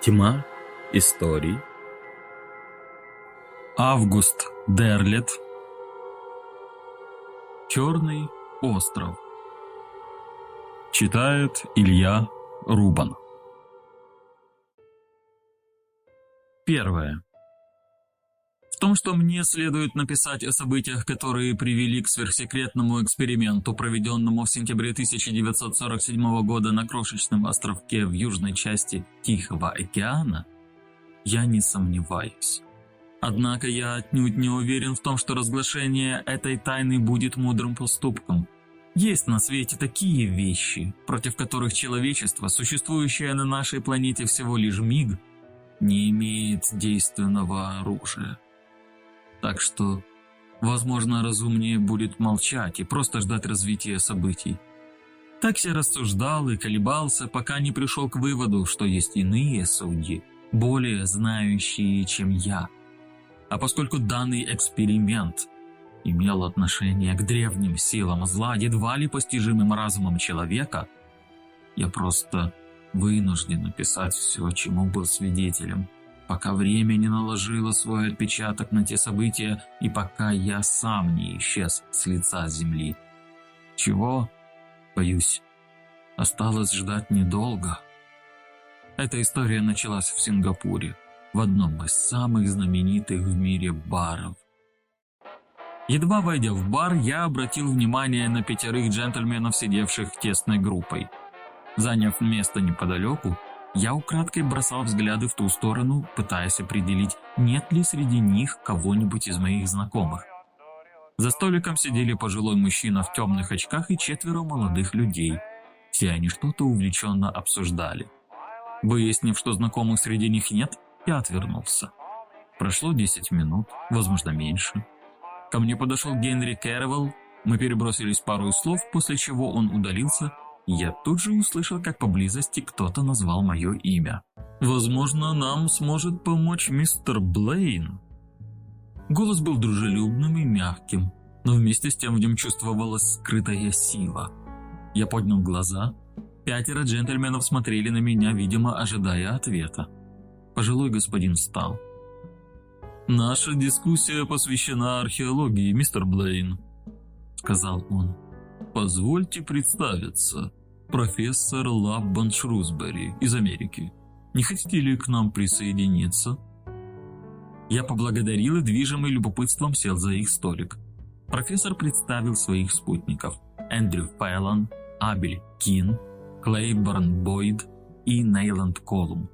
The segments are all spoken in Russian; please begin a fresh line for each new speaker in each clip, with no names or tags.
Тьма историй. Август Дерлет. Черный остров. Читает Илья Рубан. Первое. В том, что мне следует написать о событиях, которые привели к сверхсекретному эксперименту, проведенному в сентябре 1947 года на крошечном островке в южной части Тихого океана, я не сомневаюсь. Однако я отнюдь не уверен в том, что разглашение этой тайны будет мудрым поступком. Есть на свете такие вещи, против которых человечество, существующее на нашей планете всего лишь миг, не имеет действенного оружия. Так что, возможно, разумнее будет молчать и просто ждать развития событий. Так я рассуждал и колебался, пока не пришел к выводу, что есть иные судьи, более знающие, чем я. А поскольку данный эксперимент имел отношение к древним силам зла, едва ли постижимым разумом человека, я просто вынужден написать все, чему был свидетелем пока время не наложило свой отпечаток на те события и пока я сам не исчез с лица земли. Чего? Боюсь, осталось ждать недолго. Эта история началась в Сингапуре, в одном из самых знаменитых в мире баров. Едва войдя в бар, я обратил внимание на пятерых джентльменов, сидевших тесной группой. Заняв место неподалеку, я украдкой бросал взгляды в ту сторону, пытаясь определить, нет ли среди них кого-нибудь из моих знакомых. За столиком сидели пожилой мужчина в темных очках и четверо молодых людей. Все они что-то увлеченно обсуждали. Выяснив, что знакомых среди них нет, я отвернулся. Прошло 10 минут, возможно меньше. Ко мне подошел Генри Кэрвелл, мы перебросились пару слов, после чего он удалился, я тут же услышал, как поблизости кто-то назвал мое имя. «Возможно, нам сможет помочь мистер Блейн». Голос был дружелюбным и мягким, но вместе с тем в нем чувствовалась скрытая сила. Я поднял глаза. Пятеро джентльменов смотрели на меня, видимо, ожидая ответа. Пожилой господин встал. «Наша дискуссия посвящена археологии, мистер Блейн», — сказал он. «Позвольте представиться профессор Лаббан Шрусбери из Америки. Не хотите ли к нам присоединиться?» Я поблагодарил и, движимый любопытством, сел за их столик. Профессор представил своих спутников. Эндрю Фэллон, Абель Кин, Клейборн Бойд и Нейланд Колум.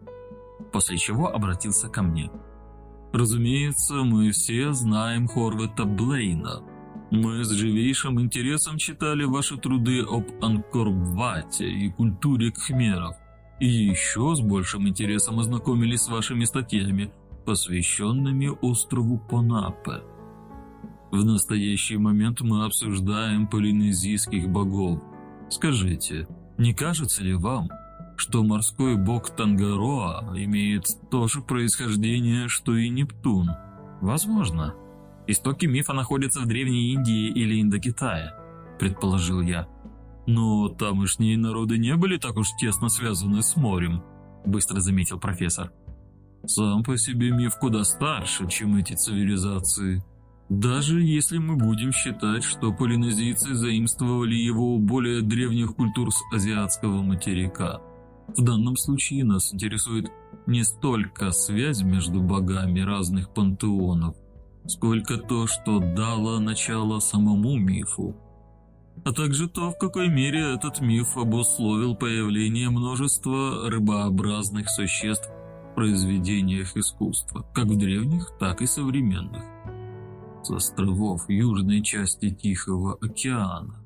После чего обратился ко мне. «Разумеется, мы все знаем Хорвата Блейна, мы с живейшим интересом читали ваши труды об Анкорбате и культуре кхмеров, и еще с большим интересом ознакомились с вашими статьями, посвященными острову Понапе. В настоящий момент мы обсуждаем полинезийских богов. Скажите, не кажется ли вам, что морской бог Тангароа имеет то же происхождение, что и Нептун? Возможно. Истоки мифа находятся в Древней Индии или Индокитае, предположил я. Но тамошние народы не были так уж тесно связаны с морем, быстро заметил профессор. Сам по себе миф куда старше, чем эти цивилизации. Даже если мы будем считать, что полинезийцы заимствовали его у более древних культур с азиатского материка. В данном случае нас интересует не столько связь между богами разных пантеонов, сколько то, что дало начало самому мифу, а также то, в какой мере этот миф обусловил появление множества рыбообразных существ в произведениях искусства, как в древних, так и современных, с островов южной части Тихого океана.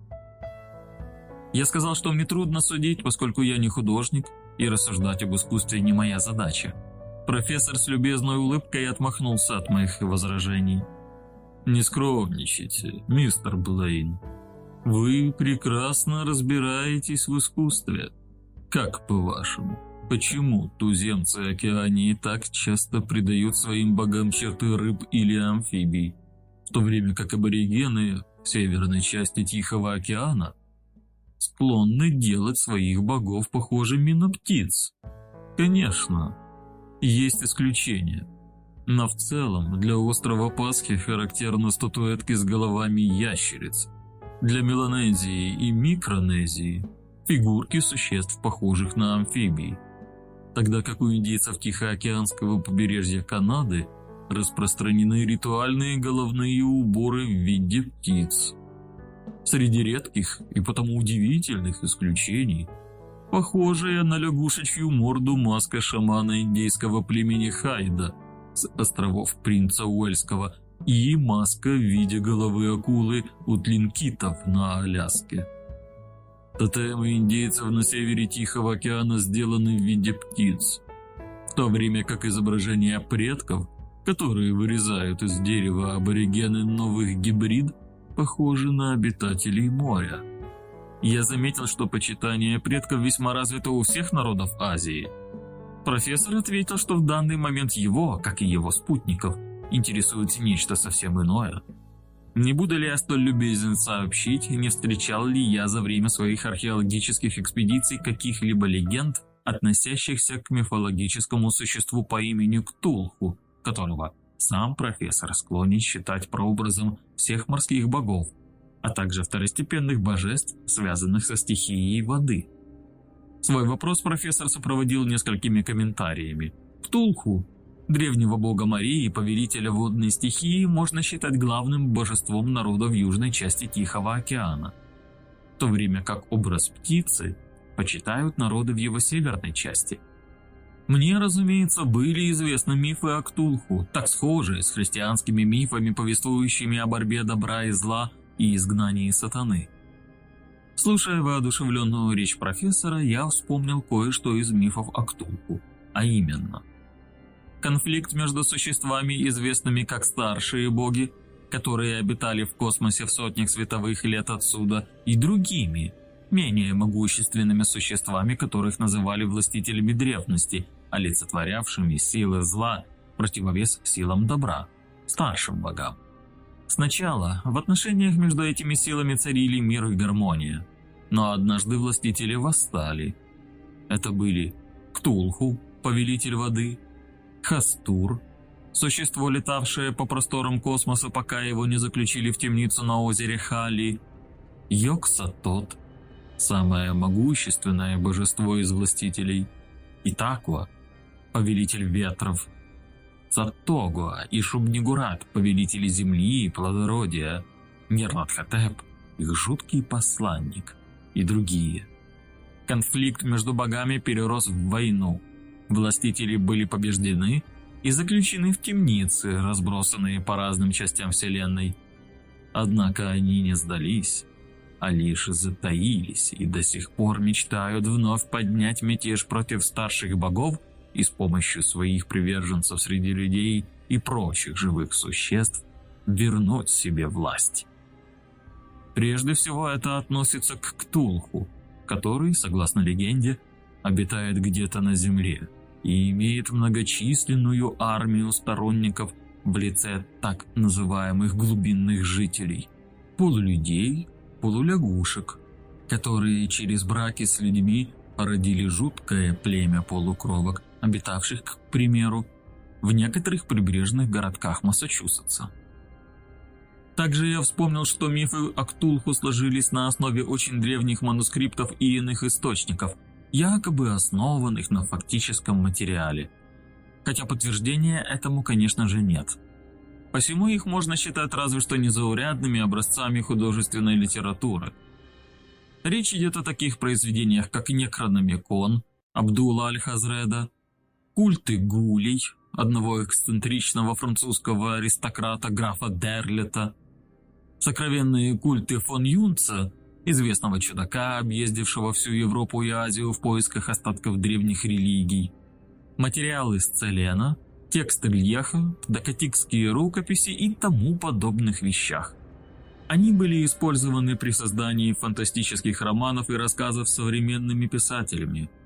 Я сказал, что мне трудно судить, поскольку я не художник, и рассуждать об искусстве не моя задача. Профессор с любезной улыбкой отмахнулся от моих возражений. «Не скромничайте, мистер Блейн. Вы прекрасно разбираетесь в искусстве. Как по-вашему, почему туземцы Океании так часто придают своим богам черты рыб или амфибий, в то время как аборигены в северной части Тихого океана склонны делать своих богов похожими на птиц? Конечно, Есть исключения. Но в целом для острова Пасхи характерны статуэтки с головами ящериц. Для Меланезии и Микронезии – фигурки существ, похожих на амфибий. Тогда как у индейцев Тихоокеанского побережья Канады распространены ритуальные головные уборы в виде птиц. Среди редких и потому удивительных исключений – похожая на лягушечью морду маска шамана индейского племени Хайда с островов Принца Уэльского и маска в виде головы акулы у тлинкитов на Аляске. Тотемы индейцев на севере Тихого океана сделаны в виде птиц, в то время как изображения предков, которые вырезают из дерева аборигены новых гибрид, похожи на обитателей моря. Я заметил, что почитание предков весьма развито у всех народов Азии. Профессор ответил, что в данный момент его, как и его спутников, интересует нечто совсем иное. Не буду ли я столь любезен сообщить, не встречал ли я за время своих археологических экспедиций каких-либо легенд, относящихся к мифологическому существу по имени Ктулху, которого сам профессор склонен считать прообразом всех морских богов, а также второстепенных божеств, связанных со стихией воды. Свой вопрос профессор сопроводил несколькими комментариями. Ктулху, древнего бога Марии и повелителя водной стихии, можно считать главным божеством народа в южной части Тихого океана, в то время как образ птицы почитают народы в его северной части. Мне, разумеется, были известны мифы о Ктулху, так схожие с христианскими мифами, повествующими о борьбе добра и зла и изгнании сатаны. Слушая воодушевленную речь профессора, я вспомнил кое-что из мифов о Ктулху, а именно конфликт между существами, известными как старшие боги, которые обитали в космосе в сотнях световых лет отсюда, и другими, менее могущественными существами, которых называли властителями древности, олицетворявшими силы зла противовес силам добра, старшим богам. Сначала в отношениях между этими силами царили мир и гармония, но однажды властители восстали. Это были Ктулху, повелитель воды, Хастур, существо, летавшее по просторам космоса, пока его не заключили в темницу на озере Хали, Йоксатот, самое могущественное божество из властителей, Итаква, повелитель ветров, Саттогуа и Шубнигурат, повелители земли и плодородия, Нернатхотеп, их жуткий посланник и другие. Конфликт между богами перерос в войну. Властители были побеждены и заключены в темницы, разбросанные по разным частям Вселенной. Однако они не сдались, а лишь затаились и до сих пор мечтают вновь поднять мятеж против старших богов и с помощью своих приверженцев среди людей и прочих живых существ вернуть себе власть. Прежде всего это относится к Ктулху, который, согласно легенде, обитает где-то на Земле и имеет многочисленную армию сторонников в лице так называемых глубинных жителей, полулюдей, полулягушек, которые через браки с людьми породили жуткое племя полукровок, обитавших, к примеру, в некоторых прибрежных городках Массачусетса. Также я вспомнил, что мифы о Ктулху сложились на основе очень древних манускриптов и иных источников, якобы основанных на фактическом материале. Хотя подтверждения этому, конечно же, нет. Посему их можно считать разве что незаурядными образцами художественной литературы. Речь идет о таких произведениях, как Некрономикон Абдулла Аль-Хазреда, культы гулей, одного эксцентричного французского аристократа графа Дерлета, сокровенные культы фон Юнца, известного чудака, объездившего всю Европу и Азию в поисках остатков древних религий, материалы с Целена, текст Ильеха, докатикские рукописи и тому подобных вещах. Они были использованы при создании фантастических романов и рассказов современными писателями –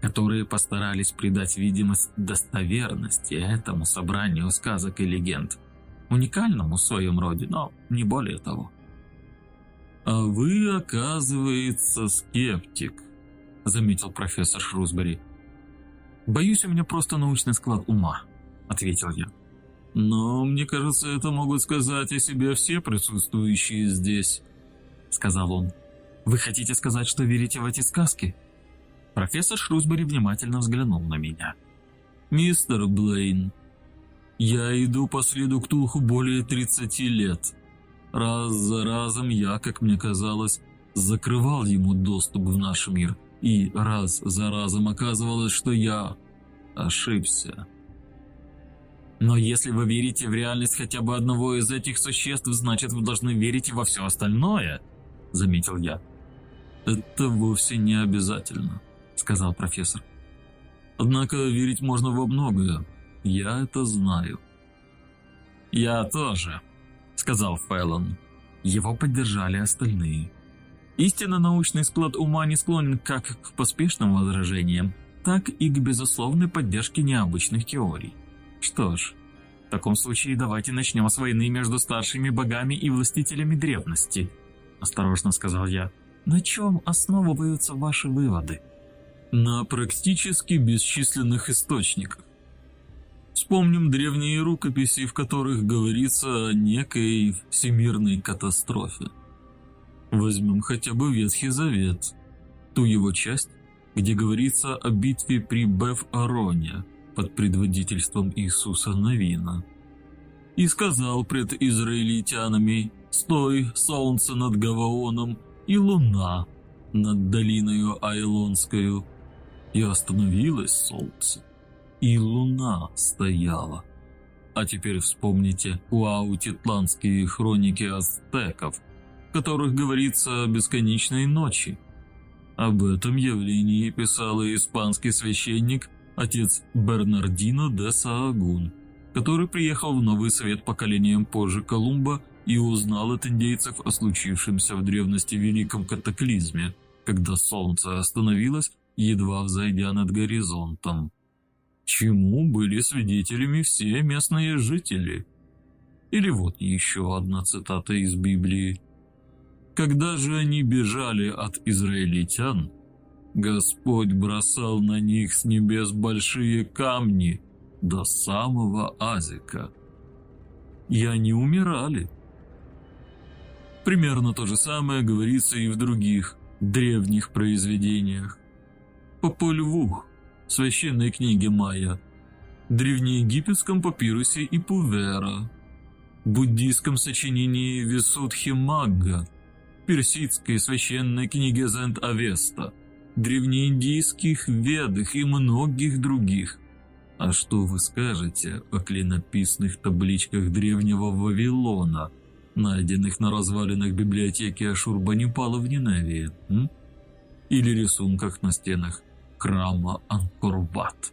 которые постарались придать видимость достоверности этому собранию сказок и легенд, уникальному в своем роде, но не более того. «А вы, оказывается, скептик», — заметил профессор Шрусбери. «Боюсь, у меня просто научный склад ума», — ответил я. «Но мне кажется, это могут сказать о себе все присутствующие здесь», — сказал он. «Вы хотите сказать, что верите в эти сказки?» Профессор Шрусбери внимательно взглянул на меня. «Мистер Блейн, я иду по следу Ктулху более 30 лет. Раз за разом я, как мне казалось, закрывал ему доступ в наш мир, и раз за разом оказывалось, что я ошибся. Но если вы верите в реальность хотя бы одного из этих существ, значит вы должны верить и во все остальное, заметил я. Это вовсе не обязательно, сказал профессор. Однако верить можно во многое. Я это знаю. Я тоже, сказал Фэллон. Его поддержали остальные. Истинно научный склад ума не склонен как к поспешным возражениям, так и к безусловной поддержке необычных теорий. Что ж, в таком случае давайте начнем с войны между старшими богами и властителями древности, осторожно сказал я. На чем основываются ваши выводы? На практически бесчисленных источниках. Вспомним древние рукописи, в которых говорится о некой всемирной катастрофе. Возьмем хотя бы Ветхий Завет, ту его часть, где говорится о битве при Беф-Ароне – под предводительством Иисуса Навина. И сказал пред израильтянами, «Стой, солнце над Гаваоном, и луна над долиною Айлонскою». И остановилось солнце, и луна стояла. А теперь вспомните уаутитландские хроники ацтеков, в которых говорится о бесконечной ночи. Об этом явлении писал и испанский священник отец Бернардино де Саагун, который приехал в Новый Свет поколением позже Колумба и узнал от индейцев о случившемся в древности великом катаклизме, когда солнце остановилось, едва взойдя над горизонтом. Чему были свидетелями все местные жители? Или вот еще одна цитата из Библии. «Когда же они бежали от израильтян, Господь бросал на них с небес большие камни до самого Азика. И они умирали. Примерно то же самое говорится и в других древних произведениях. Попольвух, священной книге Майя, древнеегипетском папирусе Ипувера, буддийском сочинении Висудхи Магга, персидской священной книге Зент-Авеста – древнеиндийских ведах и многих других. А что вы скажете о клинописных табличках древнего Вавилона, найденных на развалинах библиотеки Ашурбанипала в Ниневии? М? Или рисунках на стенах храма Анкорват?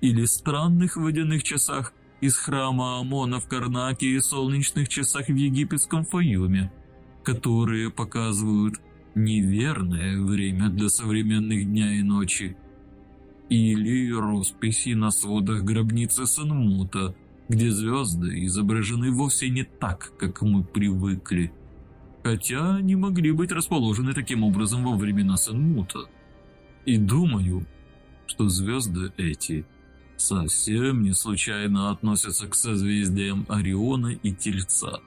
Или странных водяных часах из храма Амона в Карнаке и солнечных часах в египетском Фаюме, которые показывают неверное время для современных дня и ночи. Или росписи на сводах гробницы Санмута, где звезды изображены вовсе не так, как мы привыкли. Хотя они могли быть расположены таким образом во времена Санмута. И думаю, что звезды эти совсем не случайно относятся к созвездиям Ориона и Тельца,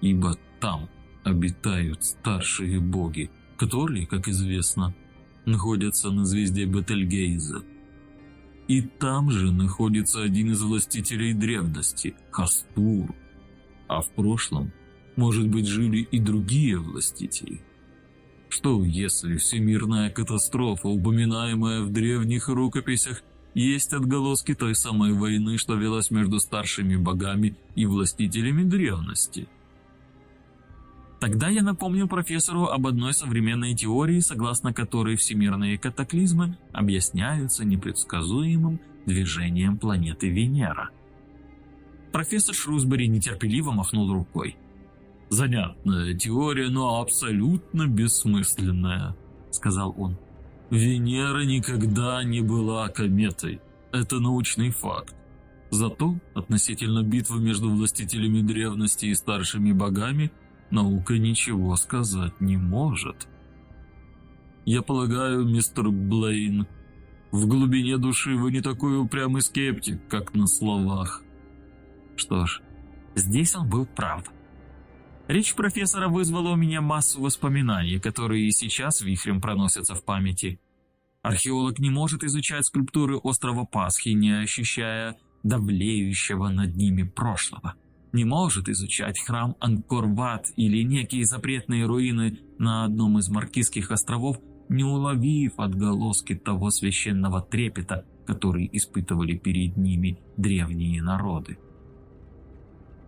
ибо там обитают старшие боги, которые, как известно, находятся на звезде Бетельгейза. И там же находится один из властителей древности – Хастур. А в прошлом, может быть, жили и другие властители. Что, если всемирная катастрофа, упоминаемая в древних рукописях, есть отголоски той самой войны, что велась между старшими богами и властителями древности – Тогда я напомнил профессору об одной современной теории, согласно которой всемирные катаклизмы объясняются непредсказуемым движением планеты Венера. Профессор Шрусбери нетерпеливо махнул рукой. «Занятная теория, но абсолютно бессмысленная», — сказал он. «Венера никогда не была кометой. Это научный факт. Зато относительно битвы между властителями древности и старшими богами – наука ничего сказать не может. Я полагаю, мистер Блейн, В глубине души вы не такой упрямый скептик, как на словах.
Что ж, здесь он был прав. Речь профессора вызвала у меня массу воспоминаний, которые и сейчас вихрем проносятся в памяти. Археолог не может изучать скульптуры острова Пасхи, не ощущая давлеющего над ними прошлого. Не может изучать храм Анкор-Ват или некие запретные руины на одном из Маркизских островов, не уловив отголоски того священного трепета, который испытывали перед ними древние народы.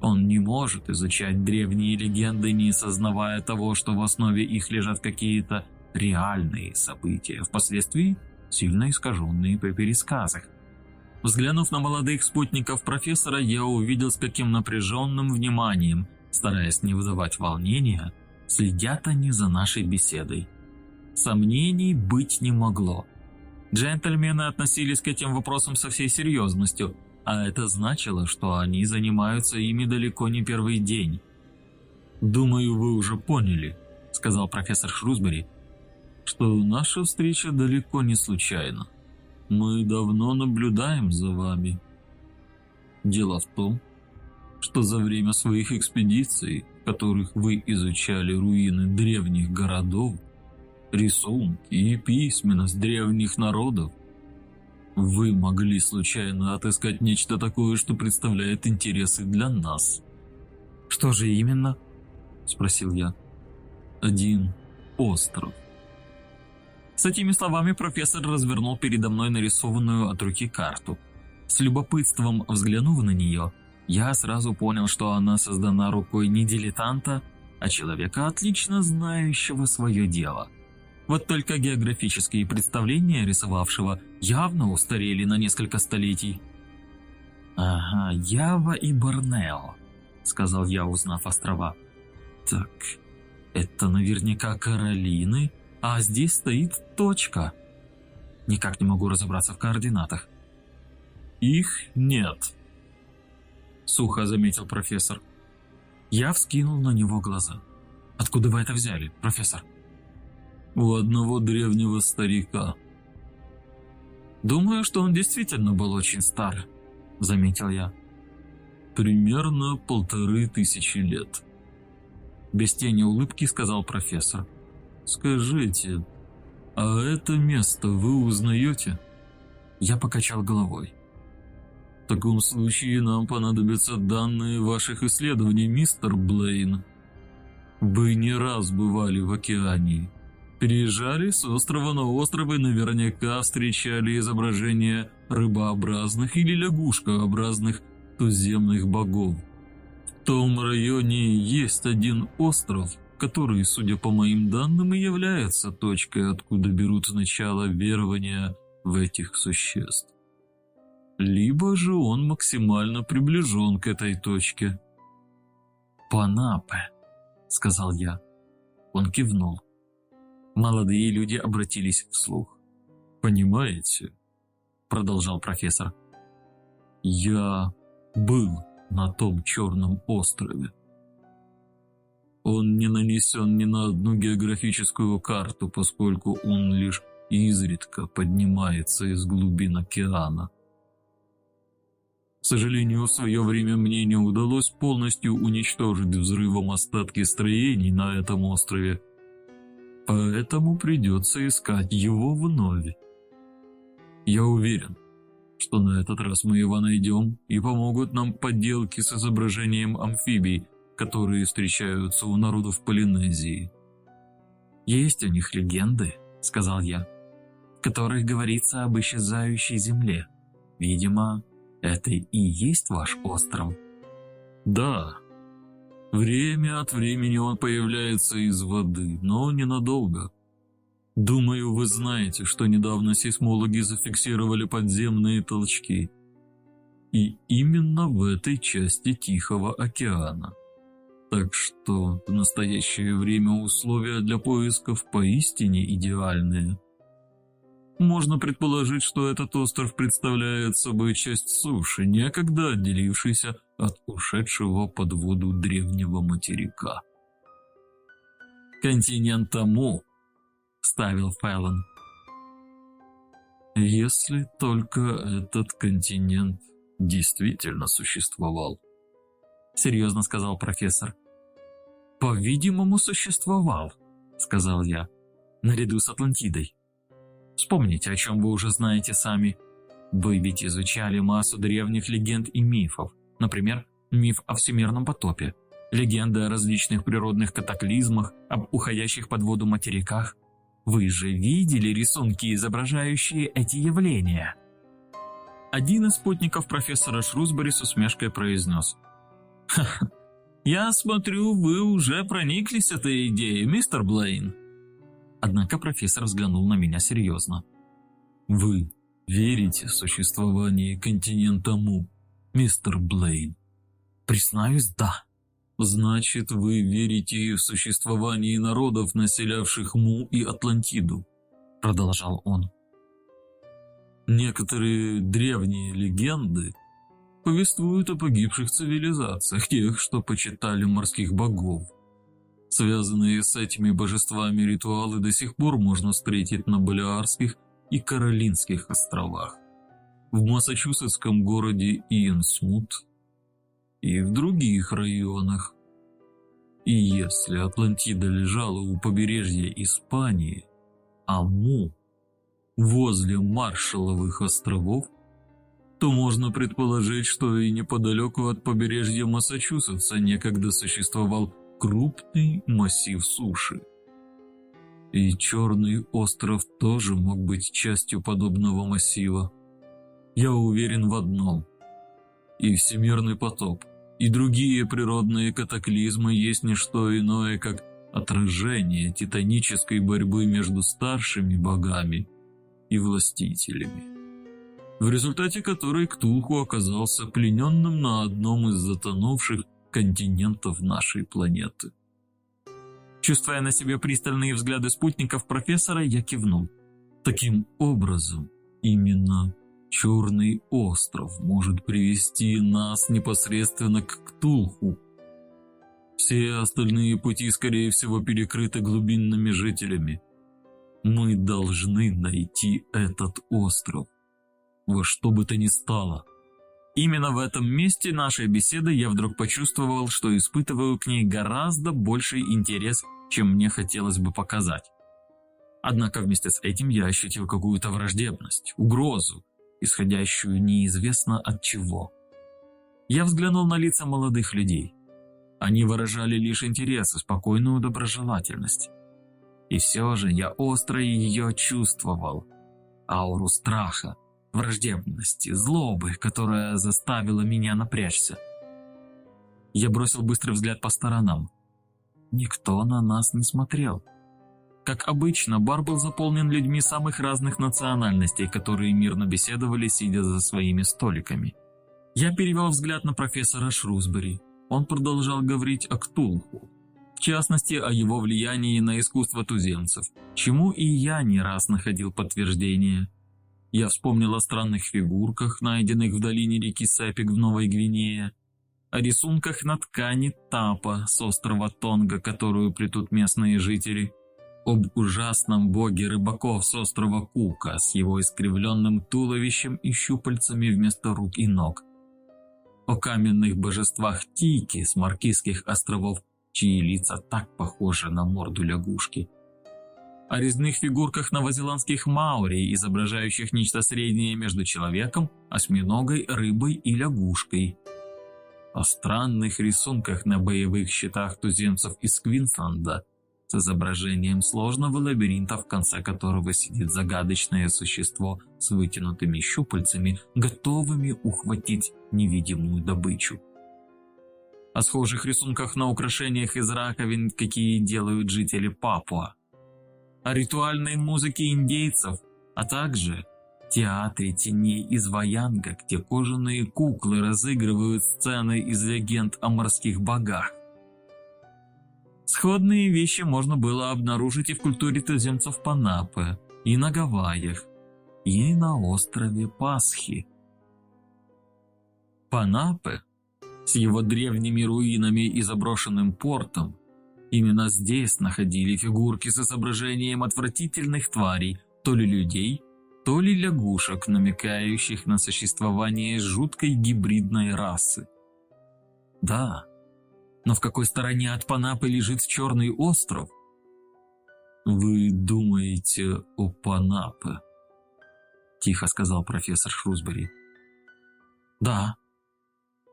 Он не может изучать древние легенды, не сознавая того, что в основе их лежат какие-то реальные события, впоследствии сильно искаженные по пересказах. Взглянув на молодых спутников профессора, я увидел, с каким напряженным вниманием, стараясь не вызывать волнения, следят они за нашей беседой. Сомнений быть не могло. Джентльмены относились к этим вопросам со всей серьезностью, а это значило, что они занимаются ими далеко не первый день.
«Думаю, вы уже поняли», — сказал профессор Шрусбери, «что наша встреча далеко не случайна. Мы давно наблюдаем за вами. Дело в том, что за время своих экспедиций, в которых вы изучали руины древних городов, рисунки и письменность древних народов, вы могли случайно отыскать нечто такое, что представляет интересы для нас.
«Что же именно?»
– спросил я. «Один остров».
С этими словами профессор развернул передо мной нарисованную от руки карту. С любопытством взглянув на нее, я сразу понял, что она создана рукой не дилетанта, а человека, отлично знающего свое дело. Вот только географические представления рисовавшего явно устарели на несколько столетий. «Ага, Ява и Борнео», — сказал я, узнав острова. «Так, это наверняка Каролины, а здесь стоит точка. Никак не могу разобраться в координатах».
«Их нет», — сухо заметил профессор.
Я вскинул на него глаза. «Откуда вы это взяли, профессор?»
У одного древнего старика.
«Думаю, что он действительно был очень стар», — заметил я.
«Примерно полторы тысячи лет», —
без тени улыбки сказал профессор.
«Скажите, а это место вы узнаете?»
Я покачал головой.
«В таком случае нам понадобятся данные ваших исследований, мистер Блейн. Вы не раз бывали в океане, Переезжали с острова на остров и наверняка встречали изображения рыбообразных или лягушкообразных туземных богов. В том районе есть один остров, который, судя по моим данным, и является точкой, откуда берут начало верования в этих существ. Либо же он максимально приближен к этой точке.
«Панапе», — сказал я. Он кивнул. Молодые люди обратились вслух.
«Понимаете?» – продолжал профессор. «Я был на том черном острове. Он не нанесен ни на одну географическую карту, поскольку он лишь изредка поднимается из глубин океана. К сожалению, в свое время мне не удалось полностью уничтожить взрывом остатки строений на этом острове, поэтому придется искать его вновь. Я уверен, что на этот раз мы его найдем и помогут нам подделки с изображением амфибий, которые встречаются у народов Полинезии.
«Есть у них легенды», — сказал я, — «в которых говорится об исчезающей земле. Видимо, это и есть ваш остров».
«Да», Время от времени он появляется из воды, но ненадолго. Думаю, вы знаете, что недавно сейсмологи зафиксировали подземные толчки. И именно в этой части Тихого океана. Так что в настоящее время условия для поисков поистине идеальные. Можно предположить, что этот остров представляет собой часть суши, некогда отделившейся от ушедшего под воду древнего материка.
«Континент тому», — ставил Фэллон.
Если только этот континент действительно существовал,
серьезно сказал профессор. По-видимому, существовал, сказал я, наряду с Атлантидой. Вспомните, о чем вы уже знаете сами. Вы ведь изучали массу древних легенд и мифов, например, миф о всемирном потопе, легенды о различных природных катаклизмах, об уходящих под воду материках. Вы же видели рисунки, изображающие эти явления? Один из спутников профессора Шрусбери с усмешкой произнес. «Ха -ха, «Я смотрю, вы уже прониклись этой идеей, мистер Блейн». Однако профессор взглянул на меня серьезно.
«Вы верите в существование континента Му, мистер Блейн?»
«Признаюсь, да».
«Значит, вы верите в существование народов, населявших Му и Атлантиду?» Продолжал он. Некоторые древние легенды повествуют о погибших цивилизациях, тех, что почитали морских богов. Связанные с этими божествами ритуалы до сих пор можно встретить на Балиарских и Каролинских островах, в массачусетском городе Иенсмут и в других районах. И если Атлантида лежала у побережья Испании, а Му возле Маршалловых островов, то можно предположить, что и неподалеку от побережья Массачусетса некогда существовал крупный массив суши. И Черный остров тоже мог быть частью подобного массива. Я уверен в одном. И всемирный потоп, и другие природные катаклизмы есть не что иное, как отражение титанической борьбы между старшими богами и властителями, в результате которой Ктулху оказался плененным на одном из затонувших континентов нашей планеты.
Чувствуя на себе пристальные взгляды спутников профессора, я кивнул.
Таким образом, именно Черный остров может привести нас непосредственно к Ктулху. Все остальные пути, скорее всего, перекрыты глубинными жителями. Мы должны найти этот остров. Во что бы то ни стало.
Именно в этом месте нашей беседы я вдруг почувствовал, что испытываю к ней гораздо больший интерес, чем мне хотелось бы показать. Однако вместе с этим я ощутил какую-то враждебность, угрозу, исходящую неизвестно от чего. Я взглянул на лица молодых людей. Они выражали лишь интерес и спокойную доброжелательность. И все же я остро ее чувствовал. Ауру страха, враждебности, злобы, которая заставила меня напрячься. Я бросил быстрый взгляд по сторонам. Никто на нас не смотрел. Как обычно, бар был заполнен людьми самых разных национальностей, которые мирно беседовали, сидя за своими столиками. Я перевел взгляд на профессора Шрусбери. Он продолжал говорить о Ктулху, в частности о его влиянии на искусство туземцев, чему и я не раз находил подтверждение. Я вспомнил о странных фигурках, найденных в долине реки Сапик в Новой Гвинее, о рисунках на ткани тапа с острова Тонга, которую плетут местные жители, об ужасном боге рыбаков с острова Кука с его искривленным туловищем и щупальцами вместо рук и ног, о каменных божествах Тики с Маркизских островов чьи лица так похожи на морду лягушки. О резных фигурках новозеландских маори, изображающих нечто среднее между человеком, осьминогой, рыбой и лягушкой. О странных рисунках на боевых щитах туземцев из Квинсленда с изображением сложного лабиринта, в конце которого сидит загадочное существо с вытянутыми щупальцами, готовыми ухватить невидимую добычу о схожих рисунках на украшениях из раковин, какие делают жители Папуа, о ритуальной музыке индейцев, а также театре теней из Ваянга, где кожаные куклы разыгрывают сцены из легенд о морских богах. Сходные вещи можно было обнаружить и в культуре туземцев Панапы, и на Гавайях, и на острове Пасхи. Панапы с его древними руинами и заброшенным портом. Именно здесь находили фигурки с изображением отвратительных тварей, то ли людей,
то ли лягушек, намекающих на существование жуткой гибридной расы. Да, но в какой стороне от Панапы лежит Черный остров? Вы думаете о Панапе? Тихо сказал профессор Шрусбери. Да,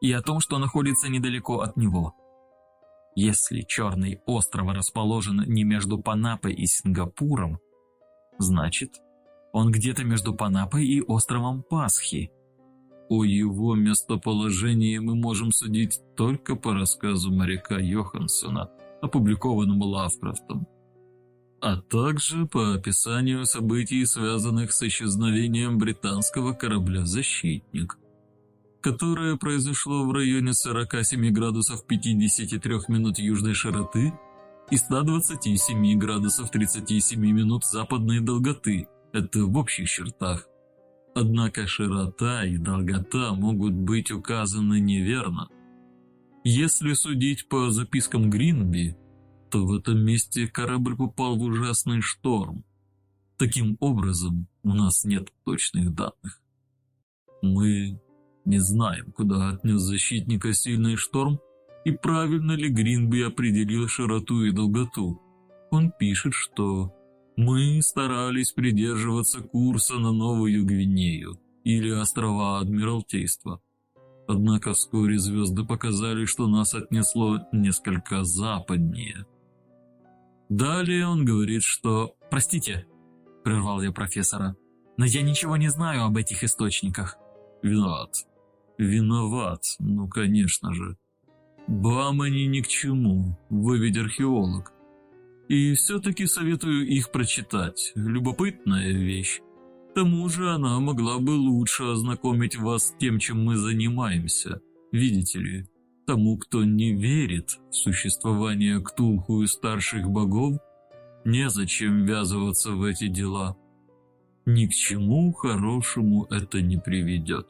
и о том, что находится недалеко от него. Если Черный остров расположен не между Панапой и Сингапуром, значит, он где-то между Панапой и островом Пасхи. О его местоположении мы можем судить только по рассказу моряка Йоханссона, опубликованному Лавкрафтом, а также по описанию событий, связанных с исчезновением британского корабля «Защитник», которое произошло в районе 47 градусов 53 минут южной широты и 127 градусов 37 минут западной долготы, это в общих чертах. Однако широта и долгота могут быть указаны неверно. Если судить по запискам Гринби, то в этом месте корабль попал в ужасный шторм. Таким образом, у нас нет точных данных. Мы не знаем, куда отнес защитника сильный шторм и правильно ли Гринби определил широту и долготу. Он пишет, что мы старались придерживаться курса на Новую Гвинею или острова Адмиралтейства. Однако вскоре звезды показали, что нас отнесло несколько западнее. Далее он говорит, что... «Простите», – прервал я профессора, – «но я ничего не знаю об этих источниках». «Виноват. Виноват, ну конечно же. Вам они ни к чему, вы ведь археолог. И все-таки советую их прочитать. Любопытная вещь. К тому же она могла бы лучше ознакомить вас с тем, чем мы занимаемся. Видите ли, тому, кто не верит в существование Ктулху и старших богов, незачем ввязываться в эти дела. Ни к чему хорошему это не приведет.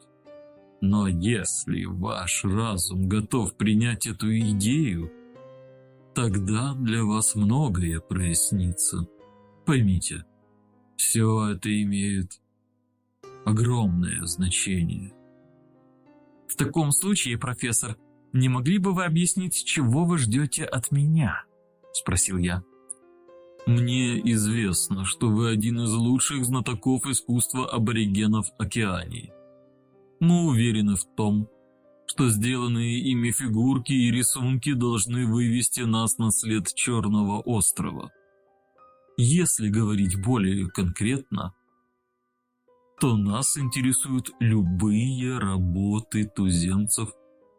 Но если ваш разум готов принять эту идею, Тогда для вас многое прояснится. Поймите, все это имеет огромное значение. В таком случае, профессор, не могли бы вы объяснить, чего вы ждете от меня? Спросил я. Мне известно, что вы один из лучших знатоков искусства аборигенов Океании. Мы уверены в том, что сделанные ими фигурки и рисунки должны вывести нас на след Черного острова. Если говорить более конкретно, то нас интересуют любые работы туземцев,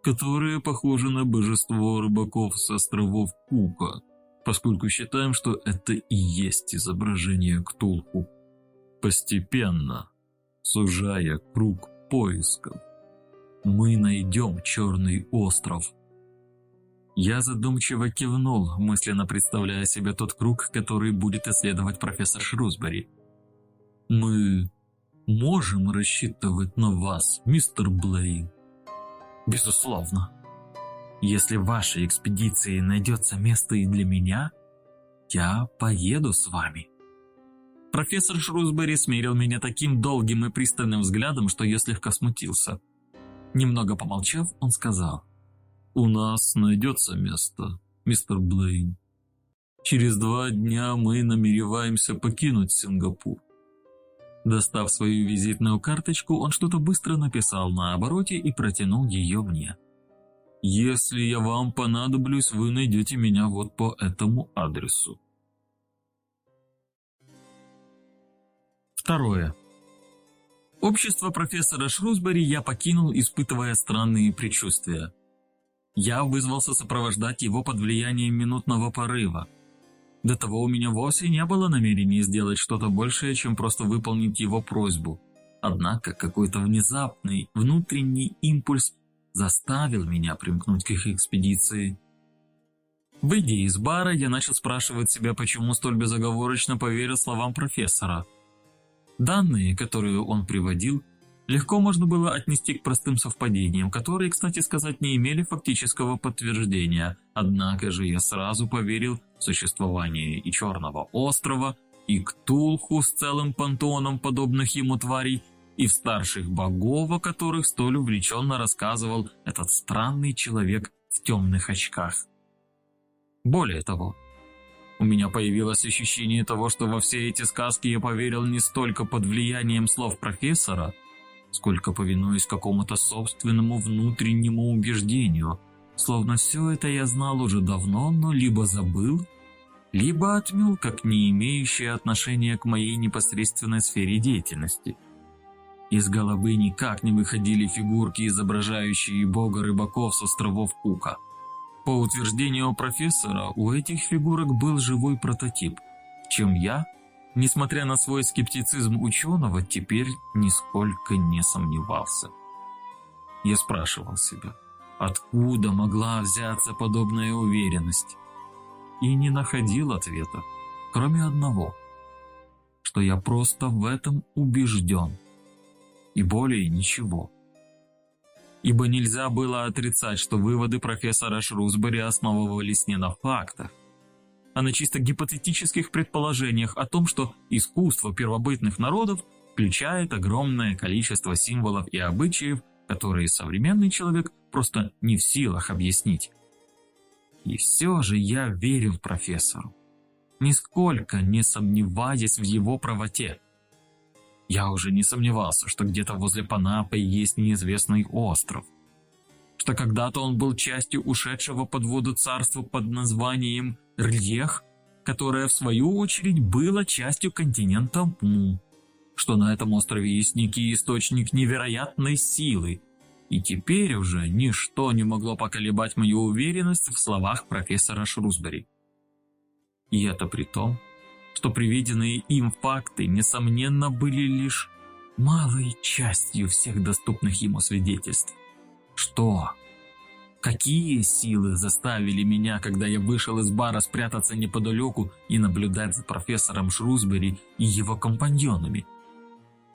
которые похожи на божество рыбаков с островов Кука, поскольку считаем, что это и есть изображение Ктулху. Постепенно, сужая круг поисков, мы найдем Черный остров. Я задумчиво кивнул, мысленно представляя себе тот круг, который будет исследовать профессор Шрусбери. Мы можем рассчитывать на вас, мистер Блейн? Безусловно. Если в вашей экспедиции найдется место и для меня, я поеду с вами. Профессор Шрусбери смерил меня таким долгим и пристальным взглядом, что я слегка смутился. Немного помолчав, он сказал. «У нас найдется место, мистер Блейн. Через два дня мы намереваемся покинуть Сингапур». Достав свою визитную карточку, он что-то быстро написал на обороте и протянул ее мне. «Если я вам понадоблюсь, вы найдете меня вот по этому адресу». Второе. Общество профессора Шрусбери я покинул, испытывая странные предчувствия. Я вызвался сопровождать его под влиянием минутного порыва. До того у меня вовсе не было намерения сделать что-то большее, чем просто выполнить его просьбу. Однако какой-то внезапный внутренний импульс заставил меня примкнуть к их экспедиции. Выйдя из бара, я начал спрашивать себя, почему столь безоговорочно поверил словам профессора – Данные, которые он приводил, легко можно было отнести к простым совпадениям, которые, кстати сказать, не имели фактического подтверждения. Однако же я сразу поверил в существование и Черного острова, и Ктулху с целым пантеоном подобных ему тварей, и в старших богов, о которых столь увлеченно рассказывал этот странный человек в темных очках. Более того, у меня появилось ощущение того, что во все эти сказки я поверил не столько под влиянием слов профессора, сколько повинуясь какому-то собственному внутреннему убеждению, словно все это я знал уже давно, но либо забыл, либо отмел как не имеющее отношения к моей непосредственной сфере деятельности. Из головы никак не выходили фигурки, изображающие бога рыбаков с островов Кука – по утверждению профессора, у этих фигурок был живой прототип, чем я, несмотря на свой скептицизм ученого, теперь нисколько не сомневался. Я спрашивал себя, откуда могла взяться подобная уверенность, и не находил ответа, кроме одного, что я просто в этом убежден, и более ничего ибо нельзя было отрицать, что выводы профессора Шрусбери основывались не на фактах, а на чисто гипотетических предположениях о том, что искусство первобытных народов включает огромное количество символов и обычаев, которые современный человек просто не в силах объяснить. И все же я верил профессору, нисколько не сомневаясь в его правоте. Я уже не сомневался, что где-то возле Панапы есть неизвестный остров, что когда-то он был частью ушедшего под воду царства под названием Рьех, которое в свою очередь было частью континента Му, что на этом острове есть некий источник невероятной силы, и теперь уже ничто не могло поколебать мою уверенность в словах профессора Шрусбери. И это при том, что приведенные им факты, несомненно, были лишь малой частью всех доступных ему свидетельств. Что? Какие силы заставили меня, когда я вышел из бара, спрятаться неподалеку и наблюдать за профессором Шрусбери и его компаньонами?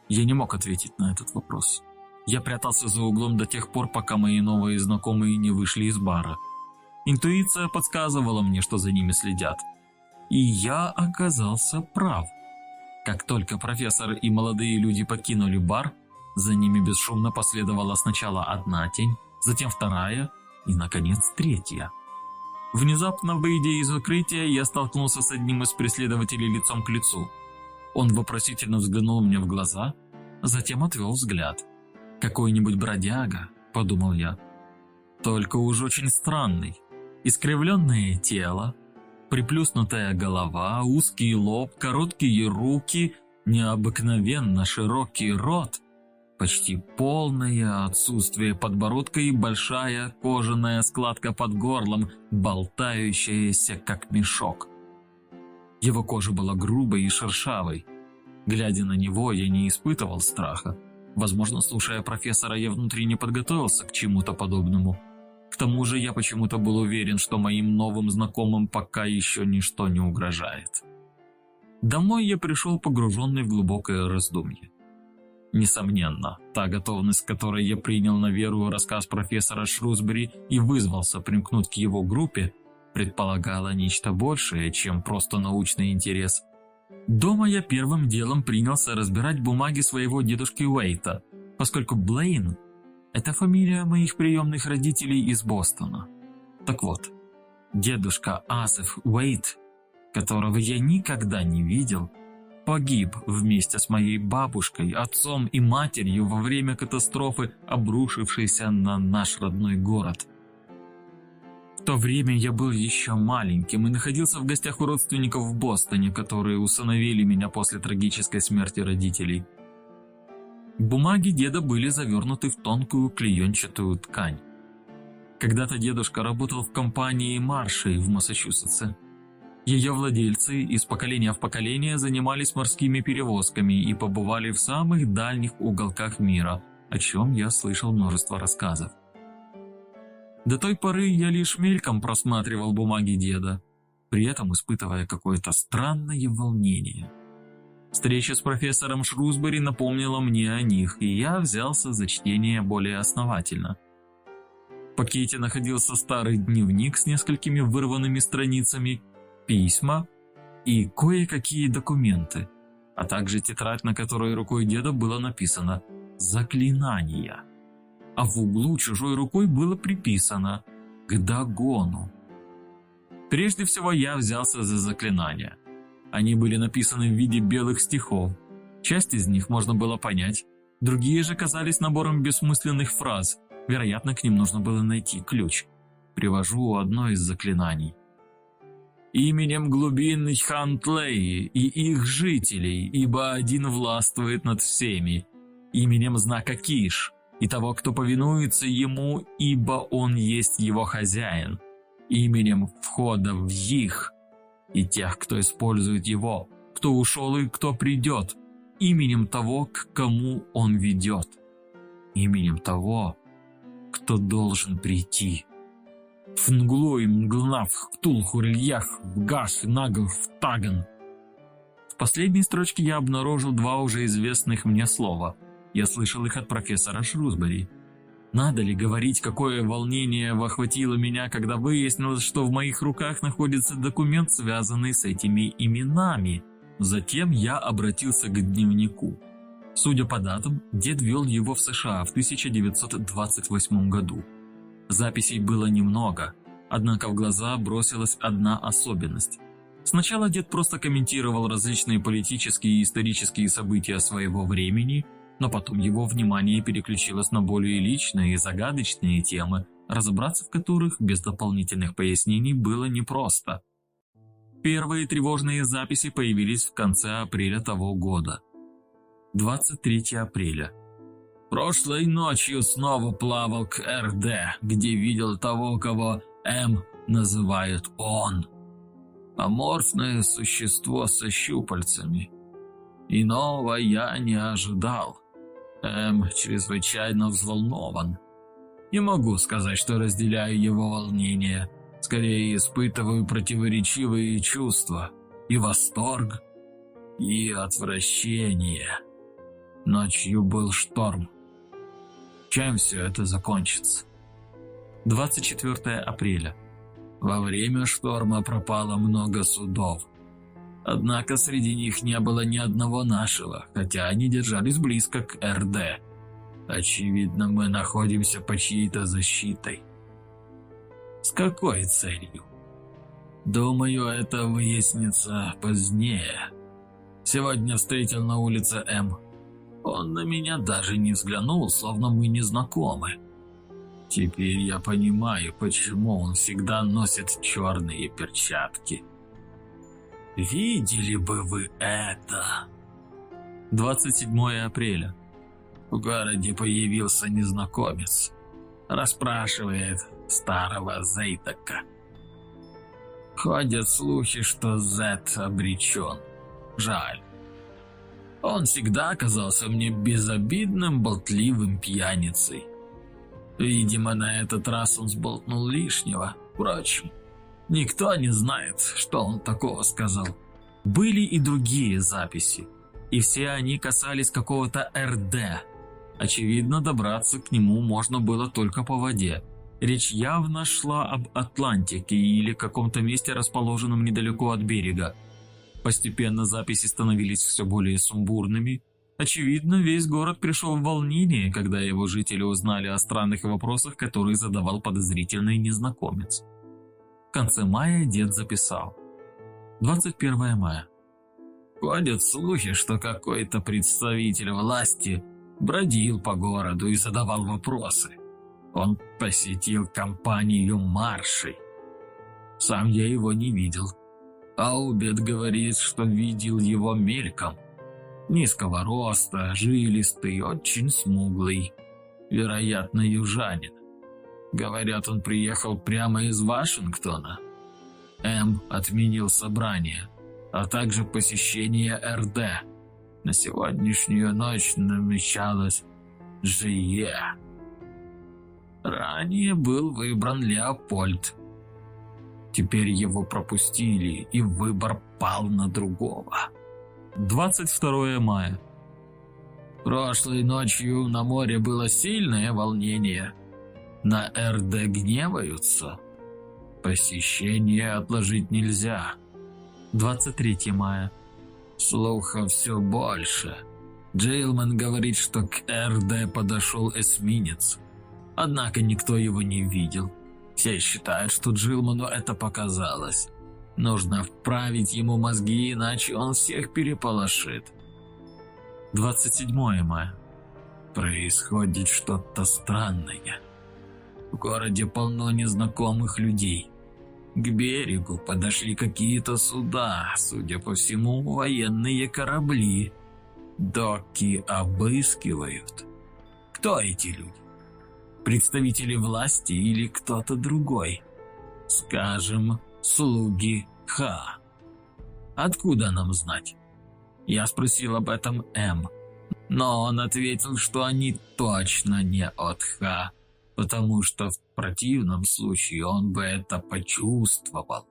Я не мог ответить на этот вопрос. Я прятался за углом до тех пор, пока мои новые знакомые не вышли из бара. Интуиция подсказывала мне, что за ними следят. И я оказался прав. Как только профессор и молодые люди покинули бар, за ними бесшумно последовала сначала одна тень, затем вторая и, наконец, третья. Внезапно выйдя из укрытия, я столкнулся с одним из преследователей лицом к лицу. Он вопросительно взглянул мне в глаза, затем отвел взгляд. «Какой-нибудь бродяга», — подумал я. «Только уж очень странный. Искривленное тело, приплюснутая голова, узкий лоб, короткие руки, необыкновенно широкий рот, почти полное отсутствие подбородка и большая кожаная складка под горлом, болтающаяся как мешок. Его кожа была грубой и шершавой. Глядя на него, я не испытывал страха. Возможно, слушая профессора, я внутренне подготовился к чему-то подобному. К тому же я почему-то был уверен, что моим новым знакомым пока еще ничто не угрожает. Домой я пришел погруженный в глубокое раздумье. Несомненно, та готовность, которой я принял на веру рассказ профессора Шрусбери и вызвался примкнуть к его группе, предполагала нечто большее, чем просто научный интерес. Дома я первым делом принялся разбирать бумаги своего дедушки Уэйта, поскольку Блейн это фамилия моих приемных родителей из Бостона. Так вот, дедушка Азеф Уэйт, которого я никогда не видел, погиб вместе с моей бабушкой, отцом и матерью во время катастрофы, обрушившейся на наш родной город. В то время я был еще маленьким и находился в гостях у родственников в Бостоне, которые усыновили меня после трагической смерти родителей – Бумаги деда были завернуты в тонкую клеенчатую ткань. Когда-то дедушка работал в компании Маршей в Массачусетсе. Ее владельцы из поколения в поколение занимались морскими перевозками и побывали в самых дальних уголках мира, о чем я слышал множество рассказов. До той поры я лишь мельком просматривал бумаги деда, при этом испытывая какое-то странное волнение – Встреча с профессором Шрусбери напомнила мне о них, и я взялся за чтение более основательно. В пакете находился старый дневник с несколькими вырванными страницами, письма и кое-какие документы, а также тетрадь, на которой рукой деда было написано «Заклинания». А в углу чужой рукой было приписано «К Дагону». Прежде всего я взялся за заклинания. Они были написаны в виде белых стихов. Часть из них можно было понять, другие же казались набором бессмысленных фраз, вероятно, к ним нужно было найти ключ. Привожу одно из заклинаний именем глубин Хантлеи и их жителей, ибо один властвует над всеми, именем знака Киш и того, кто повинуется ему, ибо он есть его хозяин, именем входа в их и тех, кто использует его, кто ушел и кто придет, именем того, к кому он ведет, именем того, кто должен прийти. Фнглой, Мглнав, Ктул, Хурильях, Вгаш, Нагл, Втаган. В последней строчке я обнаружил два уже известных мне слова. Я слышал их от профессора Шрусбери. Надо ли говорить, какое волнение охватило меня, когда выяснилось, что в моих руках находится документ, связанный с этими именами? Затем я обратился к дневнику. Судя по датам, дед вел его в США в 1928 году. Записей было немного, однако в глаза бросилась одна особенность. Сначала дед просто комментировал различные политические и исторические события своего времени, но потом его внимание переключилось на более личные и загадочные темы, разобраться в которых без дополнительных пояснений было непросто. Первые тревожные записи появились в конце апреля того года. 23 апреля. Прошлой ночью снова плавал к РД, где видел того, кого М называет он. Аморфное существо со щупальцами. Иного я не ожидал. М чрезвычайно взволнован. Не могу сказать, что разделяю его волнение. Скорее испытываю противоречивые чувства. И восторг, и отвращение. Ночью был шторм. Чем все это закончится? 24 апреля. Во время шторма пропало много судов. Однако среди них не было ни одного нашего, хотя они держались близко к РД. Очевидно, мы находимся под чьей-то защитой. С какой целью? Думаю, это выяснится позднее. Сегодня встретил на улице М. Он на меня даже не взглянул, словно мы не знакомы. Теперь я понимаю, почему он всегда носит черные перчатки. Видели бы вы это? 27 апреля. В городе появился незнакомец. Расспрашивает старого Зейтака. Ходят слухи, что Зет обречен. Жаль. Он всегда оказался мне безобидным, болтливым пьяницей. Видимо, на этот раз он сболтнул лишнего. Впрочем, никто не знает, что он такого сказал. Были и другие записи, и все они касались какого-то РД. Очевидно, добраться к нему можно было только по воде. Речь явно шла об Атлантике или каком-то месте, расположенном недалеко от берега. Постепенно записи становились все более сумбурными. Очевидно, весь город пришел в волнение, когда его жители узнали о странных вопросах, которые задавал подозрительный незнакомец. В конце мая дед записал. 21 мая. Ходят слухи, что какой-то представитель власти бродил по городу и задавал вопросы. Он посетил компанию маршей. Сам я его не видел, Аубет говорит, что видел его мельком. Низкого роста, жилистый, очень смуглый. Вероятно, южанин. Говорят, он приехал прямо из Вашингтона. М отменил собрание, а также посещение РД. На сегодняшнюю ночь намечалось ЖЕ. Ранее был выбран Леопольд, Теперь его пропустили, и выбор пал на другого. 22 мая. Прошлой ночью на море было сильное волнение. На РД гневаются. Посещение отложить нельзя.
23 мая.
Слухов все больше. Джейлман говорит, что к РД подошел эсминец. Однако никто его не видел. Все считают, что Джилману это показалось. Нужно вправить ему мозги, иначе он всех переполошит.
27 мая.
Происходит что-то странное. В городе полно незнакомых людей. К берегу подошли какие-то суда, судя по всему, военные корабли. Доки обыскивают. Кто эти люди? Представители власти или кто-то другой? Скажем, слуги Ха. Откуда нам знать? Я спросил об этом М, но он ответил, что они точно не от Ха потому что в противном случае он бы это почувствовал.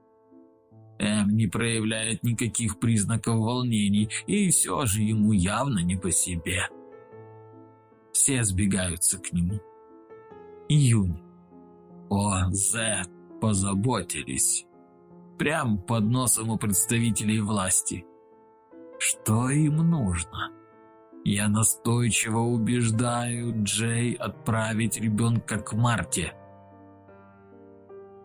М не проявляет никаких признаков волнений, и все же ему явно не по себе. Все сбегаются к нему. Июнь. О, З позаботились. Прямо под носом у представителей власти. Что им нужно? Я настойчиво убеждаю Джей отправить ребенка к Марте.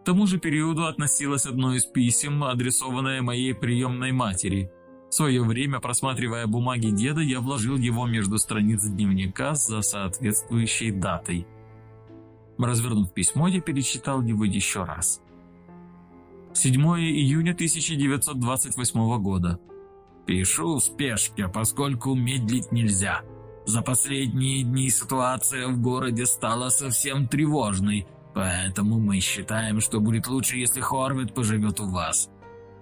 К тому же периоду относилось одно из писем, адресованное моей приемной матери. В свое время, просматривая бумаги деда, я вложил его между страниц дневника за соответствующей датой. Развернув письмо, я перечитал его еще раз. 7 июня 1928 года.
Пишу в спешке, поскольку медлить нельзя. За последние дни ситуация в городе стала совсем тревожной, поэтому мы считаем, что будет лучше, если Хорвит поживет у вас.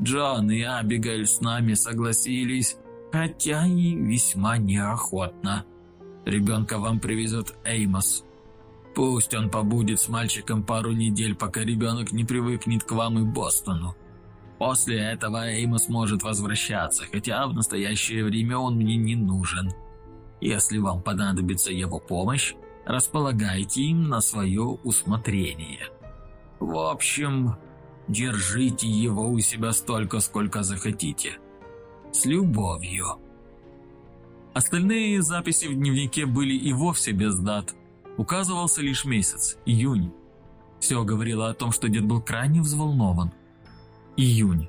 Джон и Абигель с нами согласились, хотя и весьма неохотно. Ребенка вам привезет Эймос. Пусть он побудет с мальчиком пару недель, пока ребенок не привыкнет к вам и Бостону. После этого Эймос может возвращаться, хотя в настоящее время он мне не нужен. Если вам понадобится его помощь, располагайте им на свое усмотрение. В общем, держите его у себя столько, сколько захотите. С любовью.
Остальные записи в дневнике были и вовсе без дат. Указывался лишь месяц, июнь. Все говорило о том, что дед был крайне взволнован. Июнь.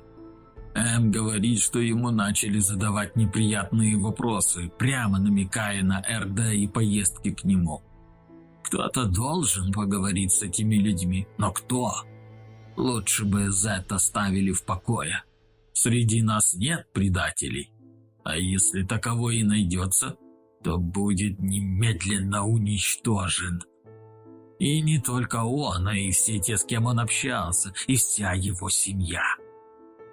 М говорит, что ему начали задавать неприятные вопросы, прямо намекая на РД и поездки к нему. Кто-то должен поговорить с этими людьми, но кто? Лучше бы Зет оставили в покое. Среди нас нет предателей. А если таковой и найдется, то будет немедленно уничтожен. И не только он, а и все те, с кем он общался, и вся его семья.